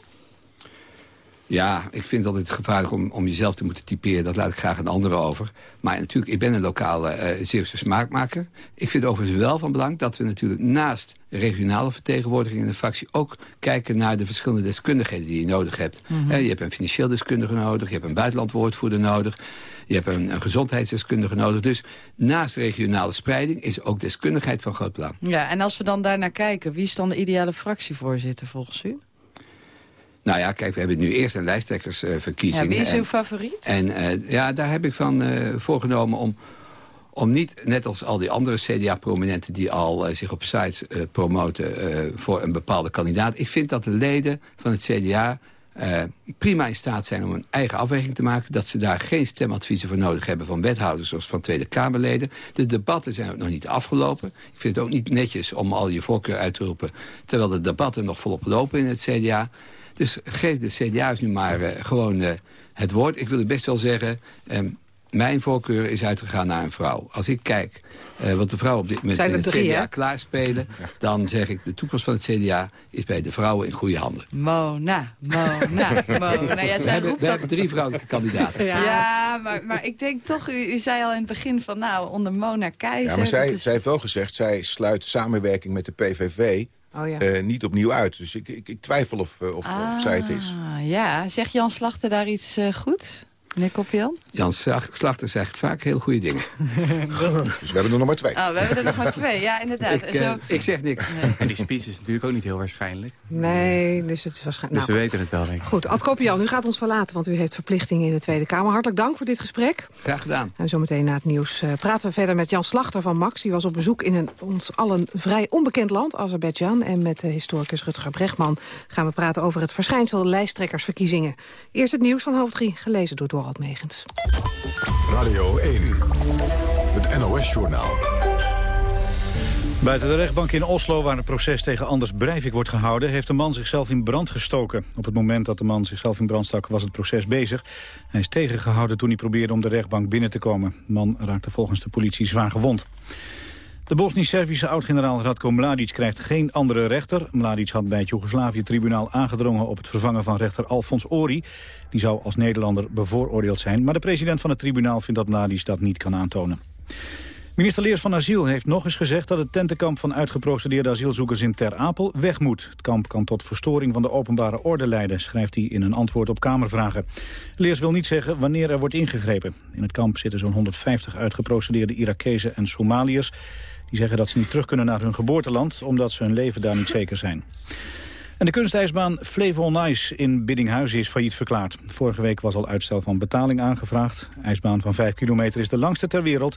Ja, ik vind het altijd gevaarlijk om, om jezelf te moeten typeren. Dat laat ik graag aan anderen over. Maar natuurlijk, ik ben een lokale eh Zeeuwse smaakmaker. Ik vind overigens wel van belang dat we natuurlijk naast regionale vertegenwoordiging in de fractie... ook kijken naar de verschillende deskundigheden die je nodig hebt. Mhm. Je hebt een financieel deskundige nodig, je hebt een buitenlandwoordvoerder nodig... je hebt een, een gezondheidsdeskundige nodig. Dus naast regionale spreiding is ook deskundigheid van groot belang. Ja, en als we dan daarnaar kijken... wie is dan de ideale fractievoorzitter volgens u? Nou ja, kijk, we hebben nu eerst een lijsttrekkersverkiezing. Ja, wie is en- uw favoriet? En eh, ja, daar heb ik van eh, voorgenomen om, om niet, net als al die andere CDA-prominenten... die al eh, zich op sites promoten voor een bepaalde kandidaat. Ik vind dat de leden van het CDA eh, prima in staat zijn om een eigen afweging te maken. Dat ze daar geen stemadviezen voor nodig hebben van wethouders zoals van Tweede Kamerleden. De debatten zijn ook nog niet afgelopen. Ik vind het ook niet netjes om al je voorkeur uit te roepen... terwijl de debatten nog volop lopen in het CDA. Dus geef de CDA's nu maar uh, gewoon uh, het woord. Ik wil het best wel zeggen... Um, mijn voorkeur is uitgegaan naar een vrouw. Als ik kijk uh, wat de vrouwen op dit moment in het drie, CDA hè? klaarspelen... dan zeg ik, de toekomst van het CDA is bij de vrouwen in goede handen. Mona, Mona, Mona. Ja, we, hebben, we hebben, drie vrouwelijke kandidaten. Ja, ja maar, maar ik denk toch, u, u, zei al in het begin van... nou, onder Mona Keizer... Ja, maar zij, is... zij heeft wel gezegd, zij sluit samenwerking met de PVV... Oh, ja. uh, niet opnieuw uit. Dus ik, ik, ik twijfel of, uh, of, ah, of, zij het is. Ja, zegt Jan Slachter daar iets uh, goed? Meneer Kopjan? Jan Slachter zegt vaak heel goede dingen. dus we hebben er nog maar twee. Oh, we hebben er nog maar twee, ja, inderdaad. Ik, Zo... ik zeg niks. Nee. En die speech is natuurlijk ook niet heel waarschijnlijk. Nee, dus het is waarschijnlijk... Dus nou, we weten het wel, denk ik. Goed, Ad u gaat ons verlaten, want u heeft verplichtingen in de Tweede Kamer. Hartelijk dank voor dit gesprek. Graag gedaan. En zometeen na het nieuws uh, praten we verder met Jan Slachter van Max. Die was op bezoek in een ons allen vrij onbekend land, Azerbeidzjan. En met de historicus Rutger Brechtman gaan we praten over het verschijnsel lijsttrekkersverkiezingen. Eerst het nieuws van half drie, gelezen door Dorald Megens. Radio 1, het NOS-journaal. Buiten de rechtbank in Oslo, waar het proces tegen Anders Breivik wordt gehouden... heeft de man zichzelf in brand gestoken. Op het moment dat de man zichzelf in brand stak, was het proces bezig. Hij is tegengehouden toen hij probeerde om de rechtbank binnen te komen. De man raakte volgens de politie zwaar gewond. De Bosnisch-Servische oud-generaal Radko Mladic krijgt geen andere rechter. Mladic had bij het Joegoslavië-tribunaal aangedrongen op het vervangen van rechter Alfons Ori. Die zou als Nederlander bevooroordeeld zijn. Maar de president van het tribunaal vindt dat Mladic dat niet kan aantonen. Minister Leers van Asiel heeft nog eens gezegd dat het tentenkamp van uitgeprocedeerde asielzoekers in Ter Apel weg moet. Het kamp kan tot verstoring van de openbare orde leiden, schrijft hij in een antwoord op Kamervragen. Leers wil niet zeggen wanneer er wordt ingegrepen. In het kamp zitten zo'n 150 uitgeprocedeerde Irakezen en Somaliërs. Die zeggen dat ze niet terug kunnen naar hun geboorteland... omdat ze hun leven daar niet zeker zijn. En de kunstijsbaan Flevo on Ice in Biddinghuizen is failliet verklaard. Vorige week was al uitstel van betaling aangevraagd. De ijsbaan van 5 kilometer is de langste ter wereld.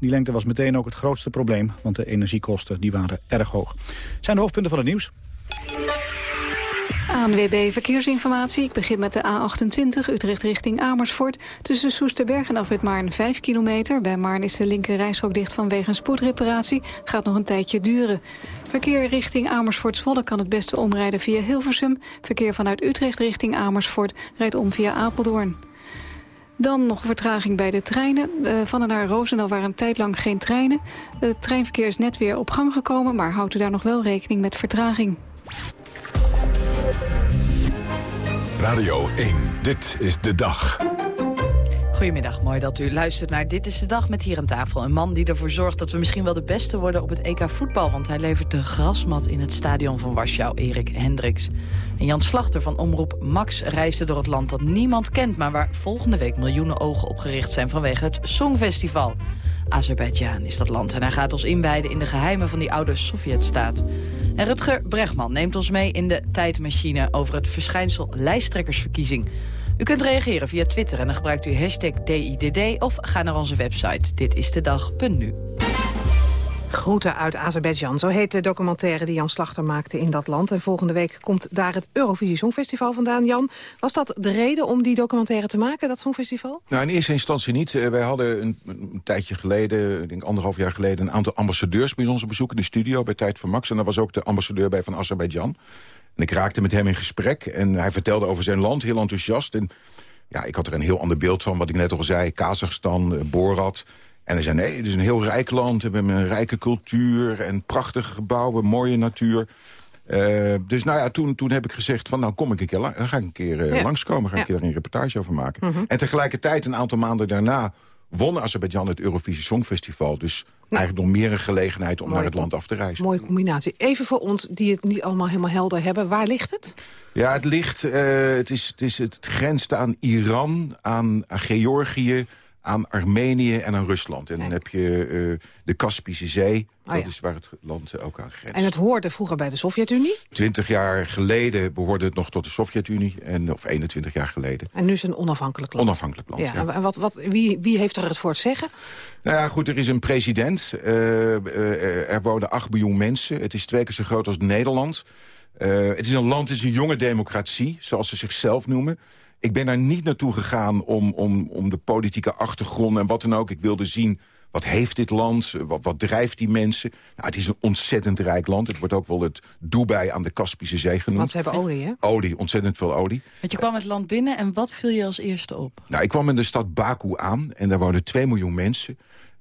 Die lengte was meteen ook het grootste probleem, want de energiekosten die waren erg hoog. Zijn de hoofdpunten van het nieuws? ANWB Verkeersinformatie. Ik begin met de A28 Utrecht richting Amersfoort. Tussen Soesterberg en Afwit Maarn 5 kilometer. Bij Maarn is de linker reishok dicht vanwege een spoedreparatie. Gaat nog een tijdje duren. Verkeer richting Amersfoort-Zwolle kan het beste omrijden via Hilversum. Verkeer vanuit Utrecht richting Amersfoort rijdt om via Apeldoorn. Dan nog vertraging bij de treinen. Uh, van en naar Roosendaal waren een tijd lang geen treinen. Het treinverkeer is net weer op gang gekomen... maar houdt u daar nog wel rekening met vertraging. Radio 1, dit is de dag. Goedemiddag, mooi dat u luistert naar Dit is de Dag met hier aan tafel. Een man die ervoor zorgt dat we misschien wel de beste worden op het EK voetbal... want hij levert de grasmat in het stadion van Warschau, Erik Hendricks. En Jan Slachter van Omroep Max reisde door het land dat niemand kent... maar waar volgende week miljoenen ogen op gericht zijn vanwege het Songfestival. Azerbeidzjan is dat land en hij gaat ons inwijden in de geheimen van die oude Sovjetstaat. En Rutger Bregman neemt ons mee in de tijdmachine over het verschijnsel lijsttrekkersverkiezing. U kunt reageren via Twitter en dan gebruikt u hashtag DIDD of ga naar onze website ditistedag.nu. Groeten uit Azerbeidzjan. Zo heet de documentaire die Jan Slachter maakte in dat land. En volgende week komt daar het Eurovisie Songfestival vandaan. Jan, was dat de reden om die documentaire te maken, dat Songfestival? Nou, in eerste instantie niet. Uh, wij hadden een, tijdje geleden, ik denk anderhalf jaar geleden... een aantal ambassadeurs bij ons bezoek in de studio bij Tijd van Max. En daar was ook de ambassadeur bij van Azerbeidzjan. En ik raakte met hem in gesprek en hij vertelde over zijn land, heel enthousiast. En ja, ik had er een heel ander beeld van, wat ik net al zei. Kazachstan, uh, Borat... En hij zei, nee, het is een heel rijk land. We hebben een rijke cultuur en prachtige gebouwen, mooie natuur. Uh, dus nou ja, toen, toen heb ik gezegd van, nou kom ik een keer, ga ik een keer uh, ja. langskomen. Ga ik ja. er een reportage over maken. Mm -hmm. En tegelijkertijd, een aantal maanden daarna, won Azerbeidzjan het Eurovisie Songfestival. Dus eigenlijk nog meer een gelegenheid om Mooi, naar het land af te reizen. Mooie combinatie. Even voor ons die het niet allemaal helemaal helder hebben. Waar ligt het? Ja, het ligt, uh, het, is, het, is, het grenst aan Iran, aan Georgië aan Armenië en aan Rusland. En dan heb je uh, de Kaspische Zee. Oh, dat ja. is waar het land ook aan grenst. En het hoorde vroeger bij de Sovjet-Unie? Twintig jaar geleden behoorde het nog tot de Sovjet-Unie. En, of 21 jaar geleden. En nu is het een onafhankelijk land? Onafhankelijk land, ja. ja. En wat, wat, wie, wie heeft er het voor het zeggen? Nou ja, goed, er is een president. Uh, uh, er wonen 8 miljoen mensen. Het is twee keer zo groot als Nederland. Het is een land, het is een jonge democratie, zoals ze zichzelf noemen. Ik ben daar niet naartoe gegaan om, om, om de politieke achtergrond en wat dan ook. Ik wilde zien, wat heeft dit land? Wat, wat drijft die mensen? Nou, het is een ontzettend rijk land. Het wordt ook wel het Dubai aan de Kaspische Zee genoemd. Want ze hebben olie, hè? Olie, ontzettend veel olie. Want je kwam het land binnen en wat viel je als eerste op? Nou, ik kwam in de stad Baku aan en daar wonen 2 miljoen mensen.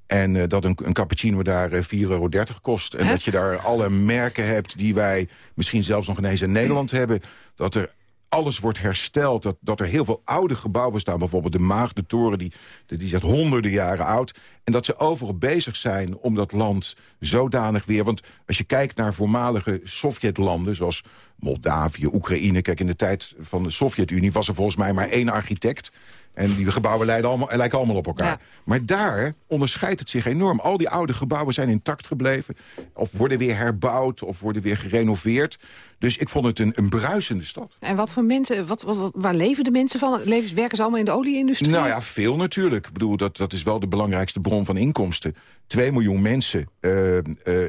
En uh, dat een, een cappuccino daar uh, 4,30 euro kost. En dat je daar alle merken hebt die wij misschien zelfs nog ineens in Nederland hebben. Dat er alles wordt hersteld. Dat, dat er heel veel oude gebouwen staan. Bijvoorbeeld de Maag, de toren, die, die zijn honderden jaren oud. En dat ze overal bezig zijn om dat land zodanig weer... Want als je kijkt naar voormalige Sovjetlanden... zoals Moldavië, Oekraïne... Kijk, in de tijd van de Sovjet-Unie was er volgens mij maar één architect... En die gebouwen allemaal, lijken allemaal op elkaar. Maar daar onderscheidt het zich enorm. Al die oude gebouwen zijn intact gebleven. Of worden weer herbouwd, of worden weer gerenoveerd. Dus ik vond het een, een bruisende stad. En wat voor mensen, wat, wat, waar leven de mensen van? Leven, werken ze allemaal in de olieindustrie? Nou ja, veel natuurlijk. Ik bedoel, dat, dat is wel de belangrijkste bron van inkomsten. 2 miljoen mensen. Uh, uh,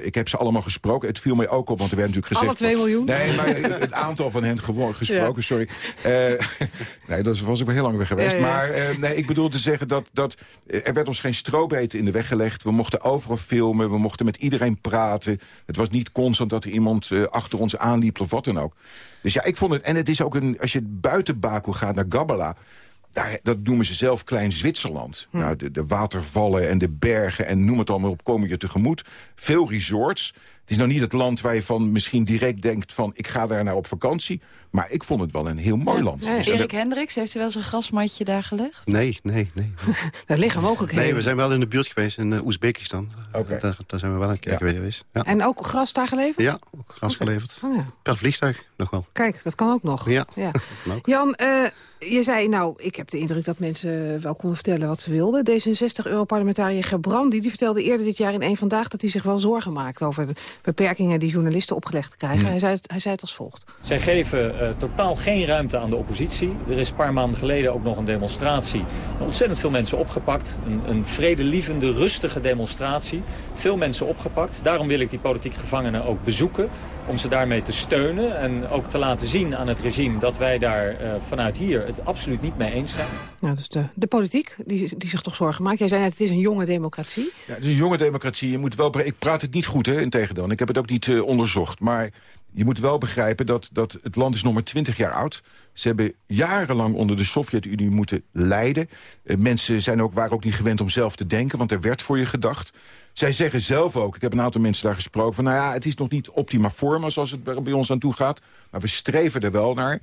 ik heb ze allemaal gesproken. Het viel mij ook op, want er werd natuurlijk gezegd... Alle 2 miljoen? Nee, maar het aantal van hen gesproken, ja. sorry. Uh, nee, dat was ik wel heel lang weer geweest. Ja, ja. Maar nee, ik bedoel te zeggen dat, dat... Er werd ons geen strobeten in de weg gelegd. We mochten overal filmen, we mochten met iedereen praten. Het was niet constant dat er iemand achter ons aanliep of wat dan ook. Dus ja, ik vond het... En het is ook een... Als je buiten Baku gaat naar Gabala... Daar, dat noemen ze zelf Klein Zwitserland. Hm. Nou, de, de, watervallen en de bergen en noem het allemaal op, komen je tegemoet. Veel resorts. Het is nou niet het land waar je van misschien direct denkt van... ik ga daar naar op vakantie. Maar ik vond het wel een heel mooi land. Ja, Erik Hendricks, heeft u wel zijn grasmatje daar gelegd? Nee, nee, nee. er liggen mogelijkheden. Nee, we zijn wel in de buurt geweest in uh, Oezbekistan. Okay. Daar, daar, zijn we wel een keer ja. geweest. Ja. En ook gras daar geleverd? Ja, ook gras okay. geleverd. Oh, ja. Per vliegtuig nog wel. Kijk, dat kan ook nog. Ja, ja. ook. Jan, uh, je zei, nou, ik heb de indruk dat mensen wel konden vertellen wat ze wilden. D66-europarlementariër Gebrandi die vertelde eerder dit jaar in één Vandaag... dat hij zich wel zorgen maakt over de beperkingen die journalisten opgelegd krijgen. Hij, zei het, hij zei het als volgt. Zij geven uh, totaal geen ruimte aan de oppositie. Er is een paar maanden geleden ook nog een demonstratie. Ontzettend veel mensen opgepakt. Een, een vredelievende, rustige demonstratie. Veel mensen opgepakt. Daarom wil ik die politiek gevangenen ook bezoeken. Om ze daarmee te steunen en ook te laten zien aan het regime... dat wij daar uh, vanuit hier het absoluut niet mee eens zijn. Nou, dus de, de politiek, die, die zich toch zorgen maakt. Jij zei net, het is een jonge democratie. Ja, het is een jonge democratie. Je moet wel, ik praat het niet goed, hè, in tegendeel. Ik heb het ook niet uh, onderzocht. Maar je moet wel begrijpen dat, dat het land is nog maar 20 jaar oud. Ze hebben jarenlang onder de Sovjet-Unie moeten lijden. Uh, mensen zijn ook, waren ook niet gewend om zelf te denken, want er werd voor je gedacht. Zij zeggen zelf ook, ik heb een aantal mensen daar gesproken... van nou ja, het is nog niet optima forma zoals het bij ons aan toe gaat... maar we streven er wel naar.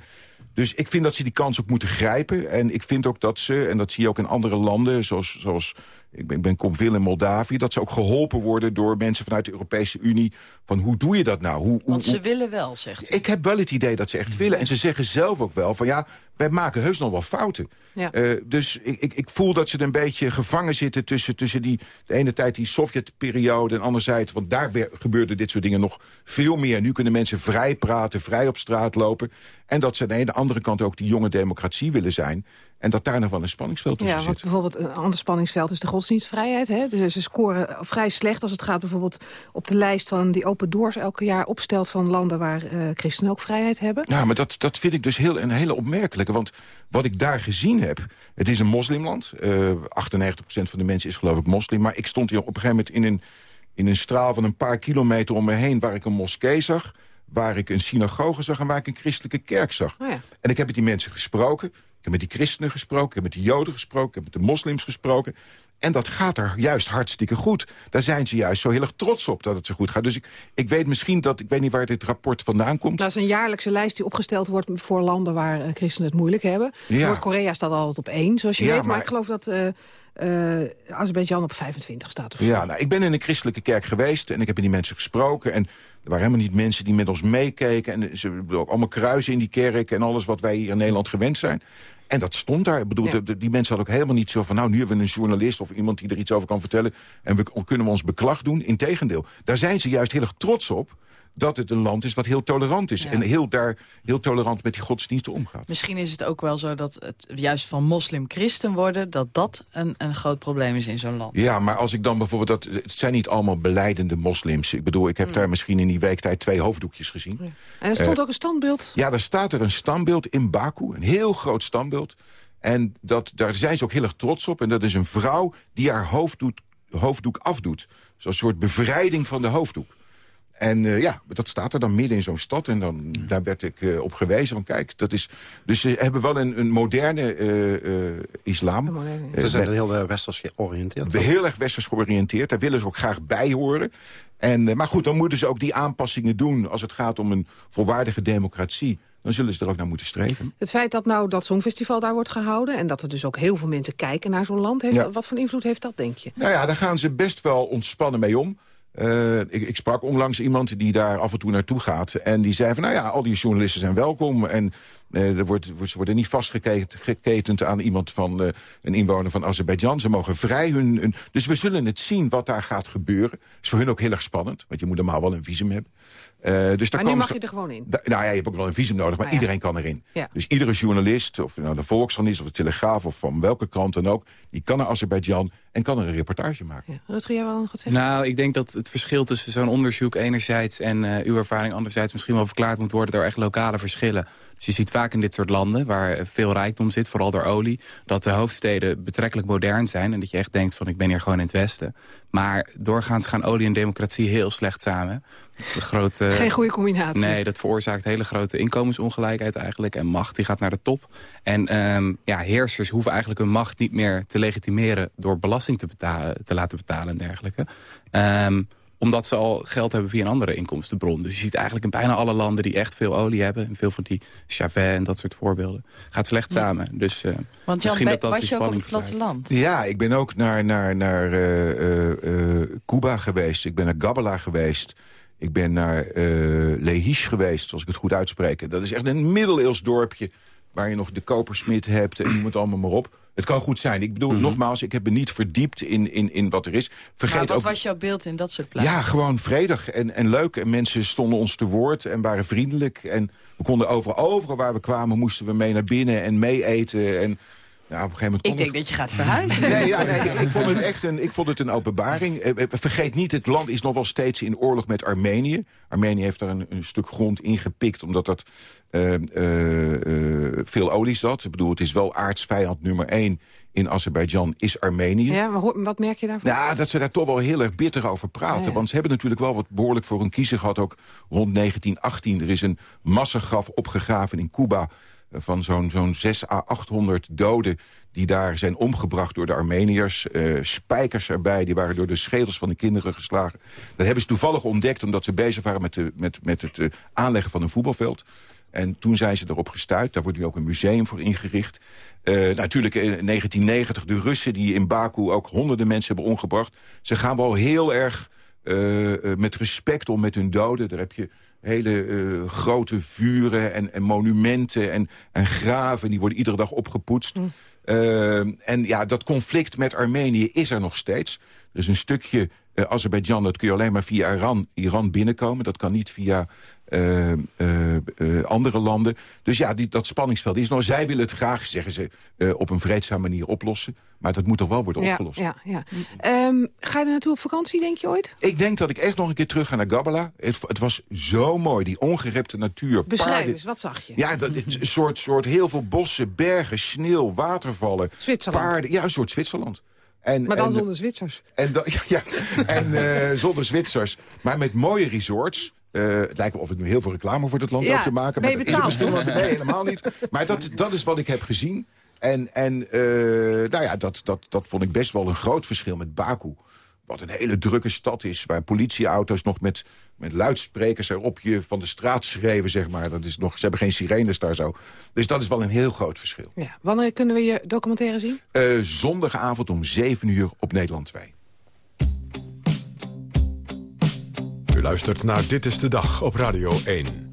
Dus ik vind dat ze die kans ook moeten grijpen. En ik vind ook dat ze, en dat zie je ook in andere landen... zoals, zoals ik ben, ben kom veel in Moldavië... dat ze ook geholpen worden door mensen vanuit de Europese Unie... van hoe doe je dat nou? Hoe, Want hoe, ze willen wel, zegt u. Ik heb wel het idee dat ze echt willen. En ze zeggen zelf ook wel van ja, wij maken heus nog wel fouten. Ja. Uh, dus ik, ik, ik voel dat ze er een beetje gevangen zitten... tussen, tussen die, de ene tijd die Sovjetperiode en anderzijds... want daar weer, gebeurden dit soort dingen nog veel meer. Nu kunnen mensen vrij praten, vrij op straat lopen. En dat ze aan de andere kant ook die jonge democratie willen zijn... En dat daar nog wel een spanningsveld tussen ja, zit. bijvoorbeeld een ander spanningsveld is de godsdienstvrijheid. Hè? Dus ze scoren vrij slecht als het gaat bijvoorbeeld op de lijst van die Open Doors elke jaar opstelt van landen waar uh, christenen ook vrijheid hebben. Ja, maar dat, dat vind ik dus heel, een hele opmerkelijke. Want wat ik daar gezien heb, het is een moslimland. Uh, 98% van de mensen is geloof ik moslim. Maar ik stond hier op een gegeven moment in een, in een straal van een paar kilometer om me heen... waar ik een moskee zag, waar ik een synagoge zag en waar ik een christelijke kerk zag. Oh ja. En ik heb met die mensen gesproken. Ik heb met die christenen gesproken, ik heb met de joden gesproken... ik heb met de moslims gesproken. En dat gaat er juist hartstikke goed. Daar zijn ze juist zo heel erg trots op dat het zo goed gaat. Dus ik, ik weet misschien dat, ik weet niet waar dit rapport vandaan komt. Dat is een jaarlijkse lijst die opgesteld wordt voor landen waar uh, christenen het moeilijk hebben. Ja. Noord-Korea staat altijd op één, zoals je Ja, weet. Maar, maar- ik geloof dat uh, uh, Azerbeidzjan op 25 staat. Of. Ja, nou, ik ben in een christelijke kerk geweest en ik heb met die mensen gesproken. En er waren helemaal niet mensen die met ons meekeken. En ze hebben ook allemaal kruisen in die kerk en alles wat wij hier in Nederland gewend zijn. En dat stond daar. Ik bedoel, Ja. de- de- die mensen hadden ook helemaal niet zo van... nou, nu hebben we een journalist of iemand die er iets over kan vertellen... en we kunnen we ons beklag doen. Integendeel, daar zijn ze juist heel erg trots op dat het een land is wat heel tolerant is. En heel, daar, heel tolerant met die godsdiensten omgaat. Misschien is het ook wel zo dat het juist van moslim-christen worden... dat dat een, een groot probleem is in zo'n land. Ja, maar als ik dan bijvoorbeeld... Dat, het zijn niet allemaal beleidende moslims. Ik bedoel, ik heb Hmm. daar misschien in die weektijd twee hoofddoekjes gezien. En er stond Eh, ook een standbeeld. Ja, daar staat er een standbeeld in Baku. Een heel groot standbeeld. En dat, daar zijn ze ook heel erg trots op. En dat is een vrouw die haar hoofddoek, hoofddoek afdoet. Zo'n soort bevrijding van de hoofddoek. En eh, ja, dat staat er dan midden in zo'n stad. En dan, daar werd ik eh, op gewezen. Van, kijk, dat is, dus ze hebben wel een, een moderne eh, eh, islam. Ze zijn heel westers georiënteerd. Heel erg westers georiënteerd. Daar willen ze ook graag bij horen. En, eh, maar goed, dan moeten ze ook die aanpassingen doen... als het gaat om een volwaardige democratie. Dan zullen ze er ook naar moeten streven. Het feit dat nou dat Songfestival daar wordt gehouden... en dat er dus ook heel veel mensen kijken naar zo'n land... Heeft, Ja. wat voor invloed heeft dat, denk je? Nou ja, daar gaan ze best wel ontspannen mee om. Eh, ik, ik sprak onlangs iemand die daar af en toe naartoe gaat. En die zei van, nou ja, al die journalisten zijn welkom. En er wordt, ze worden niet vastgeketend aan iemand van eh, een inwoner van Azerbeidzjan. Ze mogen vrij hun, hun... Dus we zullen het zien wat daar gaat gebeuren. is voor hun ook heel erg spannend. Want je moet normaal wel een visum hebben. Eh, dus daar maar nu mag ze- je er gewoon in. Da- nou ja, je hebt ook wel een visum nodig, maar Ah, ja. iedereen kan erin. Ja. Dus iedere journalist, of het nou de Volkskrant is... of de Telegraaf, of van welke krant dan ook... die kan naar Azerbeidzjan en kan er een reportage maken. Rutger, jij wel nog wat zeggen? Nou, ik denk dat het verschil tussen zo'n onderzoek enerzijds... en eh, uw ervaring anderzijds misschien wel verklaard moet worden... door echt lokale verschillen. Dus je ziet vaak in dit soort landen, waar veel rijkdom zit, vooral door olie... dat de hoofdsteden betrekkelijk modern zijn... en dat je echt denkt van ik ben hier gewoon in het Westen. Maar doorgaans gaan olie en democratie heel slecht samen. Grote, Geen goede combinatie. Nee, dat veroorzaakt hele grote inkomensongelijkheid eigenlijk. En macht die gaat naar de top. En ehm, ja, heersers hoeven eigenlijk hun macht niet meer te legitimeren... door belasting te, betalen, te laten betalen en dergelijke. Ehm, omdat ze al geld hebben via een andere inkomstenbron. Dus je ziet eigenlijk in bijna alle landen die echt veel olie hebben... en veel van die Chavez en dat soort voorbeelden... gaat slecht samen. Dus eh, Want Jan, misschien dat dat was die je ook op spanning het platteland? Ja, ik ben ook naar, naar, naar eh, eh, eh, Cuba geweest. Ik ben naar Gabela geweest. Ik ben naar eh Lehish geweest, als ik het goed uitspreek. Dat is echt een middeleeuws dorpje... waar je nog de kopersmid hebt en noem het allemaal maar op. Het kan goed zijn. Ik bedoel, nogmaals, ik heb me niet verdiept in, in, in wat er is. Vergeet Maar wat ook... was jouw beeld in dat soort plaatsen? Ja, gewoon vredig en, en leuk. En mensen stonden ons te woord en waren vriendelijk. En we konden overal, overal waar we kwamen, moesten we mee naar binnen en mee eten. En nou, op een gegeven moment Ik denk het- dat je gaat verhuizen. Nee, ja, nee ik, ik vond het echt een, ik vond het een openbaring. Eh, eh, Vergeet niet, het land is nog wel steeds in oorlog met Armenië. Armenië heeft daar een, een stuk grond ingepikt... omdat dat eh, eh, eh, veel olie zat. Ik bedoel, het is wel aardsvijand nummer één in Azerbeidzjan, is Armenië. Ja, maar wat merk je daarvan? Nou, dat ze daar toch wel heel erg bitter over praten. Ja, ja. Want ze hebben natuurlijk wel wat behoorlijk voor hun kiezer gehad. Ook rond 1918. Er is een massagraf opgegraven in Cuba... van zo'n zo'n 6 à 800 doden die daar zijn omgebracht door de Armeniërs. Eh, spijkers erbij, die waren door de schedels van de kinderen geslagen. Dat hebben ze toevallig ontdekt omdat ze bezig waren... met, de, met, met het eh, aanleggen van een voetbalveld. En toen zijn ze erop gestuurd. Daar wordt nu ook een museum voor ingericht. Eh, natuurlijk in 1990 de Russen die in Baku ook honderden mensen hebben omgebracht. Ze gaan wel heel erg met respect om met hun doden. Daar heb je hele eh, grote vuren en, en monumenten en, en graven. Die worden iedere dag opgepoetst. Eh, en ja, dat conflict met Armenië is er nog steeds. Er is een stukje eh, Azerbeidzjan, dat kun je alleen maar via Iran, Iran binnenkomen. Dat kan niet via eh, eh, andere landen. Dus ja, die, dat spanningsveld is nog. Zij willen het graag, zeggen ze, op een vreedzame manier oplossen. Maar dat moet toch wel worden ja, opgelost. ja, ja. Ehm, ga je er naartoe op vakantie, denk je ooit? Ik denk dat ik echt nog een keer terug ga naar Gabela. Het, het was zo mooi, die ongerepte natuur. Beschrijf paarden- eens, wat zag je? Ja, dat, een soort, soort heel veel bossen, bergen, sneeuw, watervallen. Zwitserland. Paarden, ja, een soort Zwitserland. En, Maar dan en, zonder Zwitsers. En, dan- ja, ja, en eh, zonder Zwitsers. Maar met mooie resorts. Eh, het lijkt wel of ik nu heel veel reclame voor het land Ja, te maken. maar dat is het Nee, helemaal niet. Maar dat, dat is wat ik heb gezien. En, en eh, nou ja, dat, dat, dat vond ik best wel een groot verschil met Baku. Wat een hele drukke stad is. Waar politieauto's nog met, met luidsprekers erop je van de straat schreeuwen, zeg maar. Dat is nog, ze hebben geen sirenes daar zo. Dus dat is wel een heel groot verschil. Ja. Wanneer kunnen we je documentaire zien? Eh, zondagavond om 7 uur op Nederland 2. U luistert naar Dit is de Dag op Radio 1.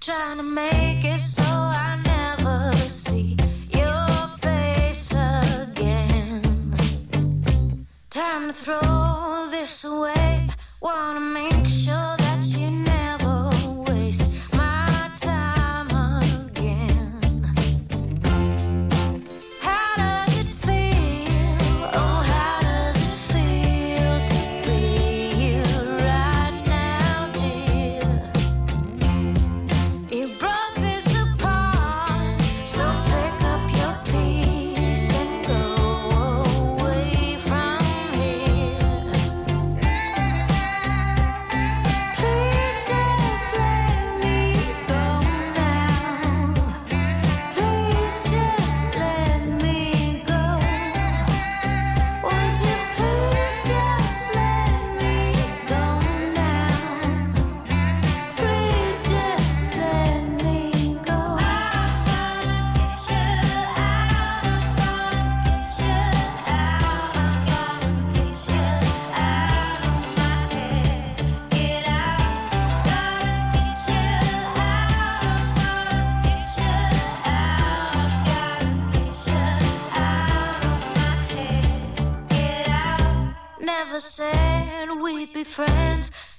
Trying to make it so I never see your face again. Time to throw this away. Wanna make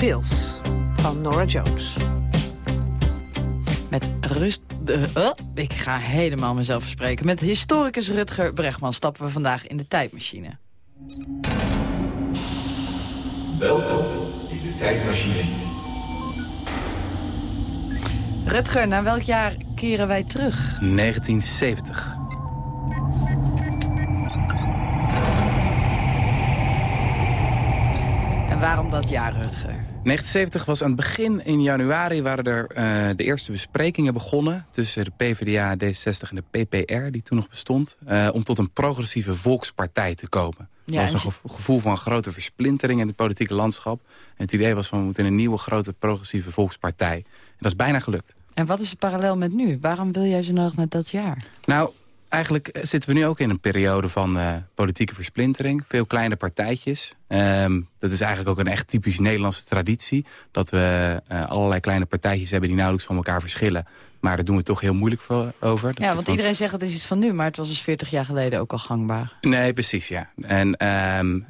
Pills van Nora Jones. Met rust... de- oh, ik ga helemaal mezelf verspreken. Met historicus Rutger Bregman stappen we vandaag in de tijdmachine. Welkom in de tijdmachine. Rutger, naar welk jaar keren wij terug? 1970. En waarom dat jaar, Rutger? 1970 was aan het begin in januari waren er eh, de eerste besprekingen begonnen... tussen de PvdA, D66 en de PPR, die toen nog bestond... eh, om tot een progressieve volkspartij te komen. Ja, er was en een gevo- gevoel van grote versplintering in het politieke landschap. En het idee was van we moeten een nieuwe grote progressieve volkspartij. En dat is bijna gelukt. En wat is het parallel met nu? Waarom wil jij zo nodig naar dat jaar? Nou, eigenlijk eh, zitten we nu ook in een periode van eh, politieke versplintering. Veel kleine partijtjes. Ehm, dat is eigenlijk ook een echt typisch Nederlandse traditie. Dat we eh, allerlei kleine partijtjes hebben die nauwelijks van elkaar verschillen. Maar daar doen we toch heel moeilijk voor, over. Ja, want iedereen zegt het is iets van nu, maar het was dus 40 jaar geleden ook al gangbaar. Nee, precies, ja. En ehm,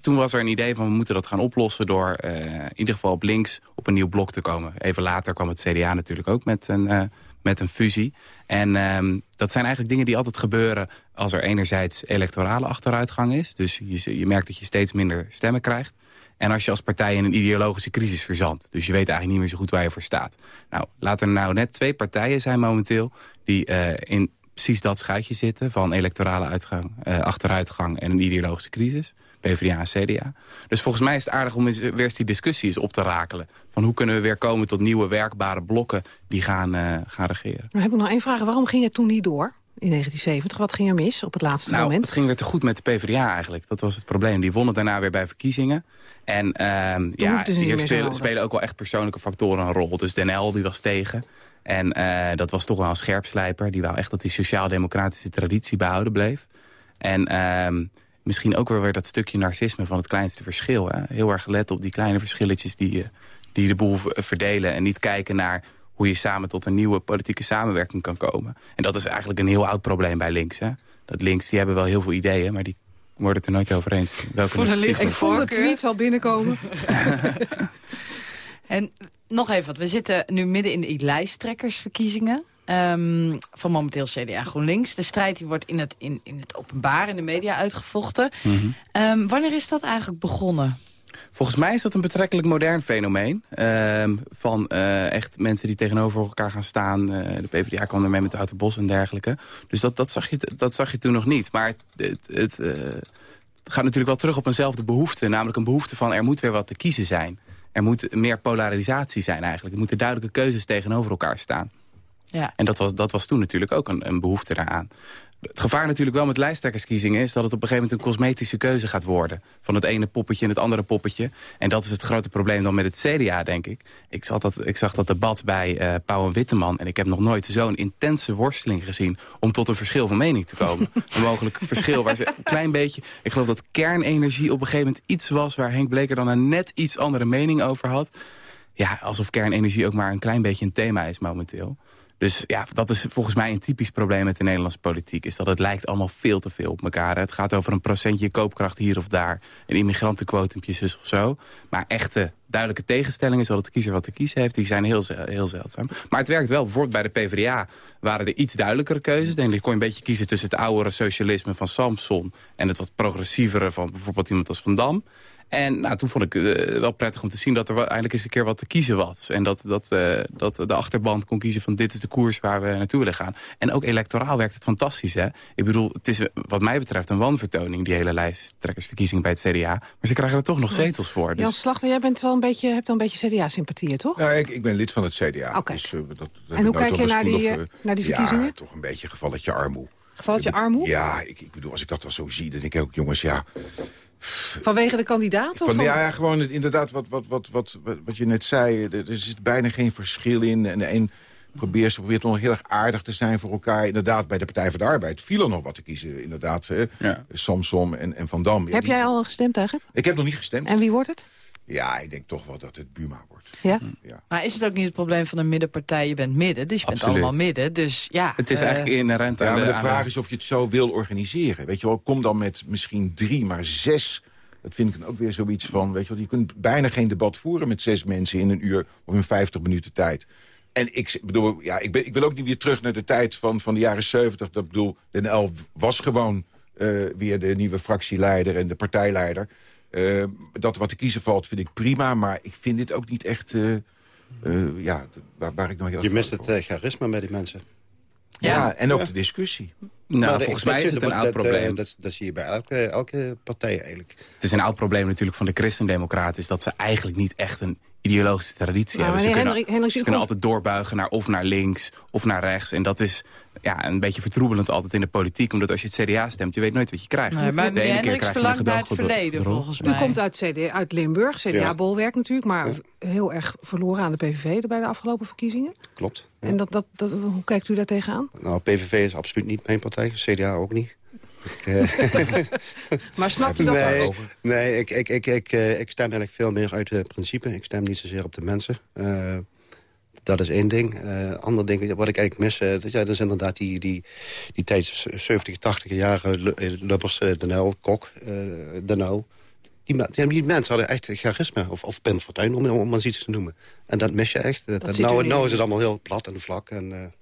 toen was er een idee van we moeten dat gaan oplossen... door in ieder geval op links op een nieuw blok te komen. Even later kwam het CDA natuurlijk ook met een, met een fusie. En ehm, dat zijn eigenlijk dingen die altijd gebeuren... als er enerzijds electorale achteruitgang is. Dus je, je merkt dat je steeds minder stemmen krijgt. En als je als partij in een ideologische crisis verzandt. Dus je weet eigenlijk niet meer zo goed waar je voor staat. Nou, laten er nou net twee partijen zijn momenteel... die eh, in precies dat schuitje zitten... van electorale uitgang, eh, achteruitgang en een ideologische crisis. PvdA en CDA. Dus volgens mij is het aardig om eens, weer eens die discussie eens op te rakelen. Van hoe kunnen we weer komen tot nieuwe werkbare blokken... die gaan, eh, gaan regeren. Dan heb ik nog één vraag. Waarom ging het toen niet door? In 1970, wat ging er mis op het laatste Nou, moment? het ging weer te goed met de PvdA eigenlijk. Dat was het probleem. Die wonnen daarna weer bij verkiezingen. En ehm, ja, hier spelen, spelen ook wel echt persoonlijke factoren een rol. Dus Den L die was tegen. En eh, dat was toch wel een scherpslijper. Die wou echt dat die sociaal-democratische traditie behouden bleef. En ehm, misschien ook weer weer dat stukje narcisme van het kleinste verschil. Hè? Heel erg gelet op die kleine verschilletjes die, eh, die de boel verdelen. En niet kijken naar hoe je samen tot een nieuwe politieke samenwerking kan komen. En dat is eigenlijk een heel oud probleem bij links. Hè? Dat links, die hebben wel heel veel ideeën, maar die worden het er nooit over eens. Welke Voor de licht. Ik voel de tweets al binnenkomen. En nog even wat. We zitten nu midden in de lijsttrekkersverkiezingen. ehm, van momenteel CDA GroenLinks. De strijd die wordt in het, in, in het openbaar, in de media uitgevochten. Mhm. Ehm, wanneer is dat eigenlijk begonnen? Volgens mij is dat een betrekkelijk modern fenomeen. Ehm, van eh, echt mensen die tegenover elkaar gaan staan. Eh, de PvdA kwam ermee met Wouter Bos en dergelijke. Dus dat, dat, zag, je, dat zag je toen nog niet. Maar het, het, het, eh, het gaat natuurlijk wel terug op eenzelfde behoefte. Namelijk een behoefte van er moet weer wat te kiezen zijn. Er moet meer polarisatie zijn eigenlijk. Er moeten duidelijke keuzes tegenover elkaar staan. Ja. En dat was, dat was toen natuurlijk ook een, een behoefte daaraan. Het gevaar natuurlijk wel met lijsttrekkerskiezingen... is dat het op een gegeven moment een cosmetische keuze gaat worden. Van het ene poppetje en het andere poppetje. En dat is het grote probleem dan met het CDA, denk ik. Ik zag dat, ik zag dat debat bij eh Pauw en Witteman... en ik heb nog nooit zo'n intense worsteling gezien... om tot een verschil van mening te komen. een mogelijk verschil waar ze een klein beetje... Ik geloof dat kernenergie op een gegeven moment iets was... waar Henk Bleker dan een net iets andere mening over had. Ja, alsof kernenergie ook maar een klein beetje een thema is momenteel. Dus ja, dat is volgens mij een typisch probleem met de Nederlandse politiek. Is dat het lijkt allemaal veel te veel op elkaar. Het gaat over een procentje koopkracht hier of daar. Een immigrantenquotumpje of zo. Maar echte duidelijke tegenstellingen, zodat de kiezer wat te kiezen heeft... die zijn heel, heel zeldzaam. Maar het werkt wel. Bijvoorbeeld bij de PvdA waren er iets duidelijkere keuzes. Denk, ik kon je een beetje kiezen tussen het oudere socialisme van Samson... en het wat progressievere van bijvoorbeeld iemand als Van Dam. En nou, toen vond ik eh, wel prettig om te zien dat er wel eindelijk eens een keer wat te kiezen was. En dat, dat, eh, dat de achterban kon kiezen van dit is de koers waar we naartoe willen gaan. En ook electoraal werkt het fantastisch. Hè? Ik bedoel, het is wat mij betreft een wanvertoning, die hele lijsttrekkersverkiezing bij het CDA. Maar ze krijgen er toch nog zetels voor. Jan Dus Slachter, jij bent wel een beetje, hebt wel een beetje CDA-sympathieën, toch? Ja, ik, ik ben lid van het CDA. Oké. Dus, eh, dat, En hoe nooit kijk je naar die, of, naar die Ja, verkiezingen? toch een beetje gevalletje armoe. Gevalletje armoe? Ja, ik, ik bedoel, als ik dat dan zo zie, dan denk ik ook, jongens, ja... Vanwege de kandidaat? Of Van, van- ja, ja, gewoon het- inderdaad wat, wat, wat, wat, wat, wat je net zei. Er, er zit bijna geen verschil in. En de een probeert, ze probeert nog heel erg aardig te zijn voor elkaar. Inderdaad, bij de Partij van de Arbeid viel er nog wat te kiezen. Inderdaad, hè. Samsom en, en Van Dam. Ja, Heb die- jij al gestemd eigenlijk? Ik heb nog niet gestemd. En wie wordt het? Ja, ik denk toch wel dat het Buma wordt. Ja? Maar is het ook niet het probleem van een middenpartij? Je bent midden, dus je bent allemaal midden. Dus ja, het is eh, eigenlijk inherent aan Ja, maar de vraag is of je het zo wil organiseren. Weet je wel, kom dan met misschien drie, maar zes. Dat vind ik dan ook weer zoiets van, weet je wel, je kunt bijna geen debat voeren met zes mensen in een uur of in 50 minuten tijd. En ik bedoel, ja, ik, ben, ik wil ook niet weer terug naar de tijd van, van de jaren 70. Dat bedoel, de NL was gewoon eh, weer de nieuwe fractieleider en de partijleider. Eh, dat wat te kiezen valt, vind ik prima. Maar ik vind dit ook niet echt, eh, eh, ja, waar, waar ik nog heel Je mist het charisma bij die mensen. Ja, en ook de discussie. Nou, Maar volgens mij is het een oud dat, eh, probleem. Dat, dat zie je bij elke, elke partij eigenlijk. Het is een oud probleem natuurlijk van de christendemocraten... is dat ze eigenlijk niet echt een ideologische traditie Nou, hebben. Ze kunnen, Hendrik- Hendrik, ze u kunnen komt- altijd doorbuigen naar of naar links of naar rechts. En dat is ja, een beetje vertroebelend altijd in de politiek. Omdat als je het CDA stemt, je weet nooit wat je krijgt. Nee, maar de meneer ene keer Hendricks krijg je een verlangt naar het verleden, volgens U mij. komt uit, CD, uit Limburg, Ja. CDA-bolwerk natuurlijk... maar heel erg verloren aan de PVV bij de afgelopen verkiezingen. Klopt. ja. En dat, dat, dat, hoe kijkt u daar tegenaan? Nou, PVV is absoluut niet mijn partij. CDA ook niet. Eh, Maar snapt u dat nee, nee ik, ik, ik, ik, eh, ik stem eigenlijk veel meer uit het principe. Ik stem niet zozeer op de mensen. Eh, dat is één ding. Eh ander ding, wat ik eigenlijk mis, dat, ja, dat is inderdaad die, die, die tijd 70, 80 jaren. Lu- Lubbers, Uyl, Kok, Uyl. Die, me- die, die mensen hadden echt charisma. Of, of Pim Fortuyn, om, om maar iets te noemen. En dat mis je echt. Dat, nou, niet. nou is het allemaal heel plat en vlak. En,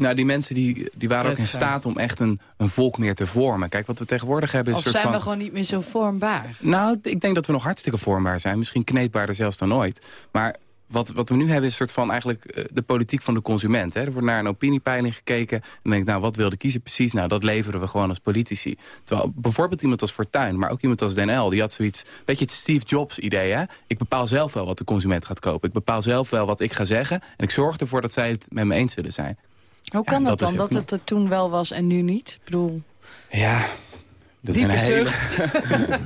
Nou, die mensen die, die waren ook in staat om echt een, een volk meer te vormen. Kijk, wat we tegenwoordig hebben is Of een soort zijn van... we gewoon niet meer zo vormbaar? Nou, ik denk dat we nog hartstikke vormbaar zijn. Misschien kneedbaarder zelfs dan ooit. Maar wat, wat we nu hebben is een soort van eigenlijk eh, de politiek van de consument. Hè. Er wordt naar een opiniepeiling gekeken. En dan denk ik, nou, wat wil de kiezer precies? Nou, dat leveren we gewoon als politici. Terwijl bijvoorbeeld iemand als Fortuyn, maar ook iemand als Den L... die had zoiets, weet je, het Steve Jobs idee, hè? Ik bepaal zelf wel wat de consument gaat kopen. Ik bepaal zelf wel wat ik ga zeggen. En ik zorg ervoor dat zij het met me eens zullen zijn. Hoe kan Ja, dat, dan, dat het er toen wel was en nu niet? Ik bedoel, Ja, Dat Diepe is een hele, zucht. een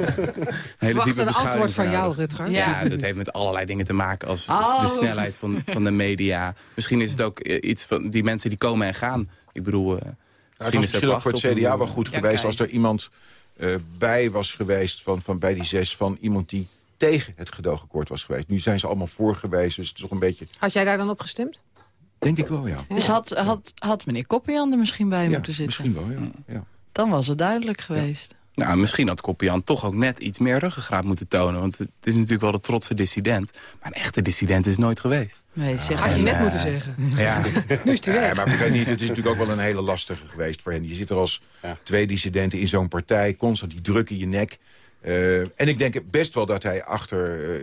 hele Wacht diepe een antwoord van jou, Rutger. Ja, dat heeft met allerlei dingen te maken als Oh. de snelheid van, van de media. Misschien is het ook eh, iets van die mensen die komen en gaan. Ik bedoel, eh, Ja, het misschien was is misschien ook voor het CDA een- wel goed Ja, geweest... kijk. als er iemand eh, bij was geweest van, van bij die zes... van iemand die tegen het gedoogakkoord was geweest. Nu zijn ze allemaal voor geweest, dus het is toch een beetje... Had jij daar dan op gestemd? Denk ik wel, ja. Dus had, had, had meneer Koppian er misschien bij moeten zitten? misschien wel, ja. ja. Dan was het duidelijk geweest. Nou, misschien had Koppian toch ook net iets meer ruggengraat moeten tonen. Want het is natuurlijk wel de trotse dissident. Maar een echte dissident is nooit geweest. Nee, zeg Had je net moeten zeggen. Ja. Nu is hij Ja, weg. maar vergeet niet, het is natuurlijk ook wel een hele lastige geweest voor hen. Je zit er als twee dissidenten in zo'n partij, constant die druk in je nek. Eh, en ik denk best wel dat hij achter eh,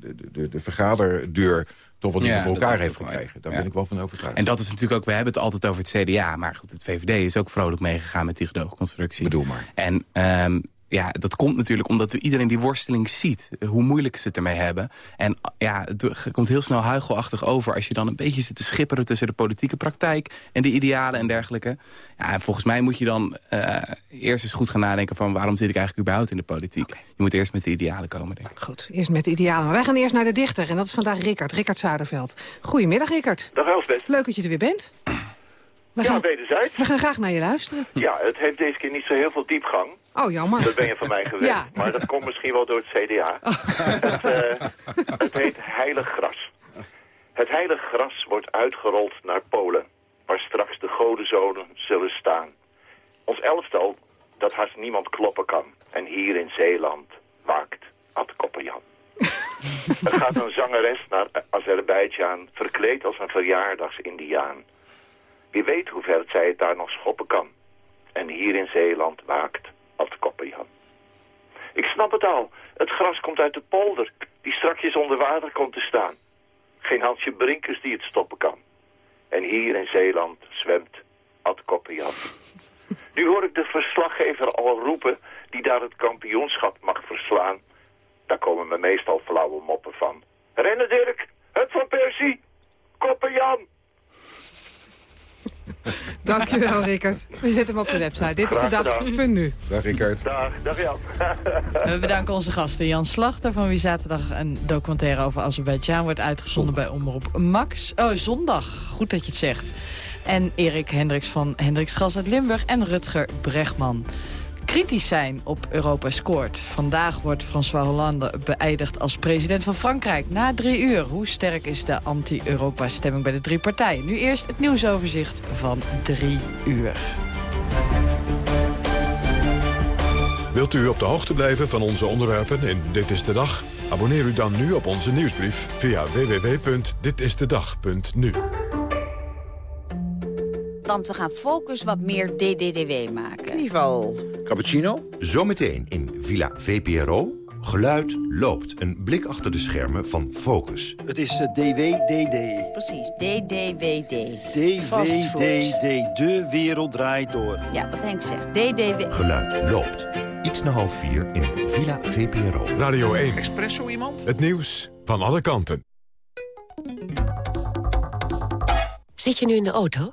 de, de, de vergaderdeur toch wat dingen Ja, voor elkaar heeft gekregen. Daar ja. ben ik wel van overtuigd. En dat is natuurlijk ook, we hebben het altijd over het CDA. Maar goed, het VVD is ook vrolijk meegegaan met die gedoogconstructie. Bedoel maar. En ehm, ja, dat komt natuurlijk omdat we iedereen die worsteling ziet. Hoe moeilijk ze het ermee hebben. En ja, het komt heel snel huichelachtig over... als je dan een beetje zit te schipperen tussen de politieke praktijk... en de idealen en dergelijke. Ja, en volgens mij moet je dan eh, eerst eens goed gaan nadenken... van waarom zit ik eigenlijk überhaupt in de politiek? Je moet eerst met de idealen komen, denk ik. Goed, eerst met de idealen. Maar wij gaan eerst naar de dichter. En dat is vandaag Rickard, Rickard Zuiderveld. Goedemiddag, Rickard. Dag Elsbeth. Leuk dat je er weer bent. We Ja, gaan, wederzijds. we gaan graag naar je luisteren. Ja, het heeft deze keer niet zo heel veel diepgang. Oh, jammer. Dat ben je van mij gewend. Ja. Maar dat komt misschien wel door het CDA. Het, eh, het heet heilig gras. Het heilig gras wordt uitgerold naar Polen. Waar straks de godenzonen zullen staan. Ons elftal, dat haast niemand kloppen kan. En hier in Zeeland waakt Ad Koppenjan. er gaat een zangeres naar Azerbeidzjan... verkleed als een verjaardagsindiaan. Wie weet hoe ver zij het daar nog schoppen kan. En hier in Zeeland waakt Ad Koppenjan. Ik snap het al. Het gras komt uit de polder, die strakjes onder water komt te staan. Geen Hansje Brinkers die het stoppen kan. En hier in Zeeland zwemt Ad Koppenjan. Nu hoor ik de verslaggever al roepen die daar het kampioenschap mag verslaan. Daar komen me meestal flauwe moppen van. Rennen Dirk, het van Persie, Koppenjan. Dankjewel, Rickard. We zetten hem op de website. Dit is de Graag dag. nu. Dag Rickard. Dag, dag Jan. We bedanken onze gasten Jan Slachter... van wie zaterdag een documentaire over Azerbeidzjan wordt uitgezonden bij Omroep Max. Oh, zondag. Goed dat je het zegt. En Erik Hendricks van Hendricks Gas uit Limburg en Rutger Bregman. Kritisch zijn op Europa scoort. Vandaag wordt François Hollande beëindigd als president van Frankrijk. Na drie uur. Hoe sterk is de anti-Europa-stemming bij de drie partijen? Nu eerst het nieuwsoverzicht van drie uur. Wilt u op de hoogte blijven van onze onderwerpen in Dit is de Dag? Abonneer u dan nu op onze nieuwsbrief via www.ditistedag.nu. Want we gaan Focus wat meer DDDW maken. Knieval. Cappuccino? Zometeen in Villa VPRO. Geluid loopt. Een blik achter de schermen van Focus. Het is DWDD. Precies, DDWD. DWDD. De wereld draait door. Ja, wat Henk zegt. DDW. Geluid loopt. Iets na half vier in Villa VPRO. Radio 1. Espresso iemand? Het nieuws van alle kanten. Zit je nu in de auto?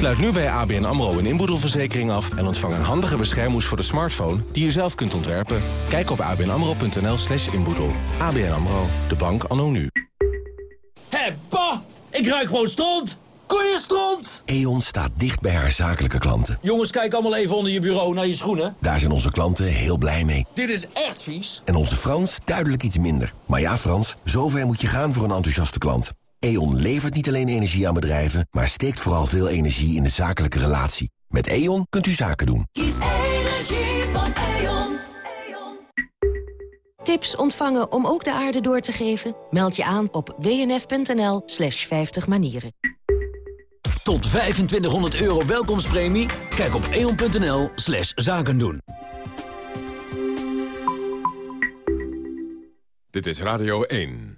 Sluit nu bij ABN AMRO een inboedelverzekering af... en ontvang een handige beschermhoes voor de smartphone die je zelf kunt ontwerpen. Kijk op abnamro.nl slash inboedel. ABN AMRO, de bank anno nu. Hé, pa! Ik ruik gewoon stront! Koeienstront! E.ON staat dicht bij haar zakelijke klanten. Jongens, kijk allemaal even onder je bureau naar je schoenen. Daar zijn onze klanten heel blij mee. Dit is echt vies. En onze Frans duidelijk iets minder. Maar ja, Frans, zover moet je gaan voor een enthousiaste klant. E.ON levert niet alleen energie aan bedrijven... maar steekt vooral veel energie in de zakelijke relatie. Met E.ON kunt u zaken doen. Kies energie van E.ON. Tips ontvangen om ook de aarde door te geven? Meld je aan op wnf.nl slash 50 manieren. Tot 2500 euro welkomstpremie? Kijk op eon.nl slash zaken doen. Dit is Radio 1.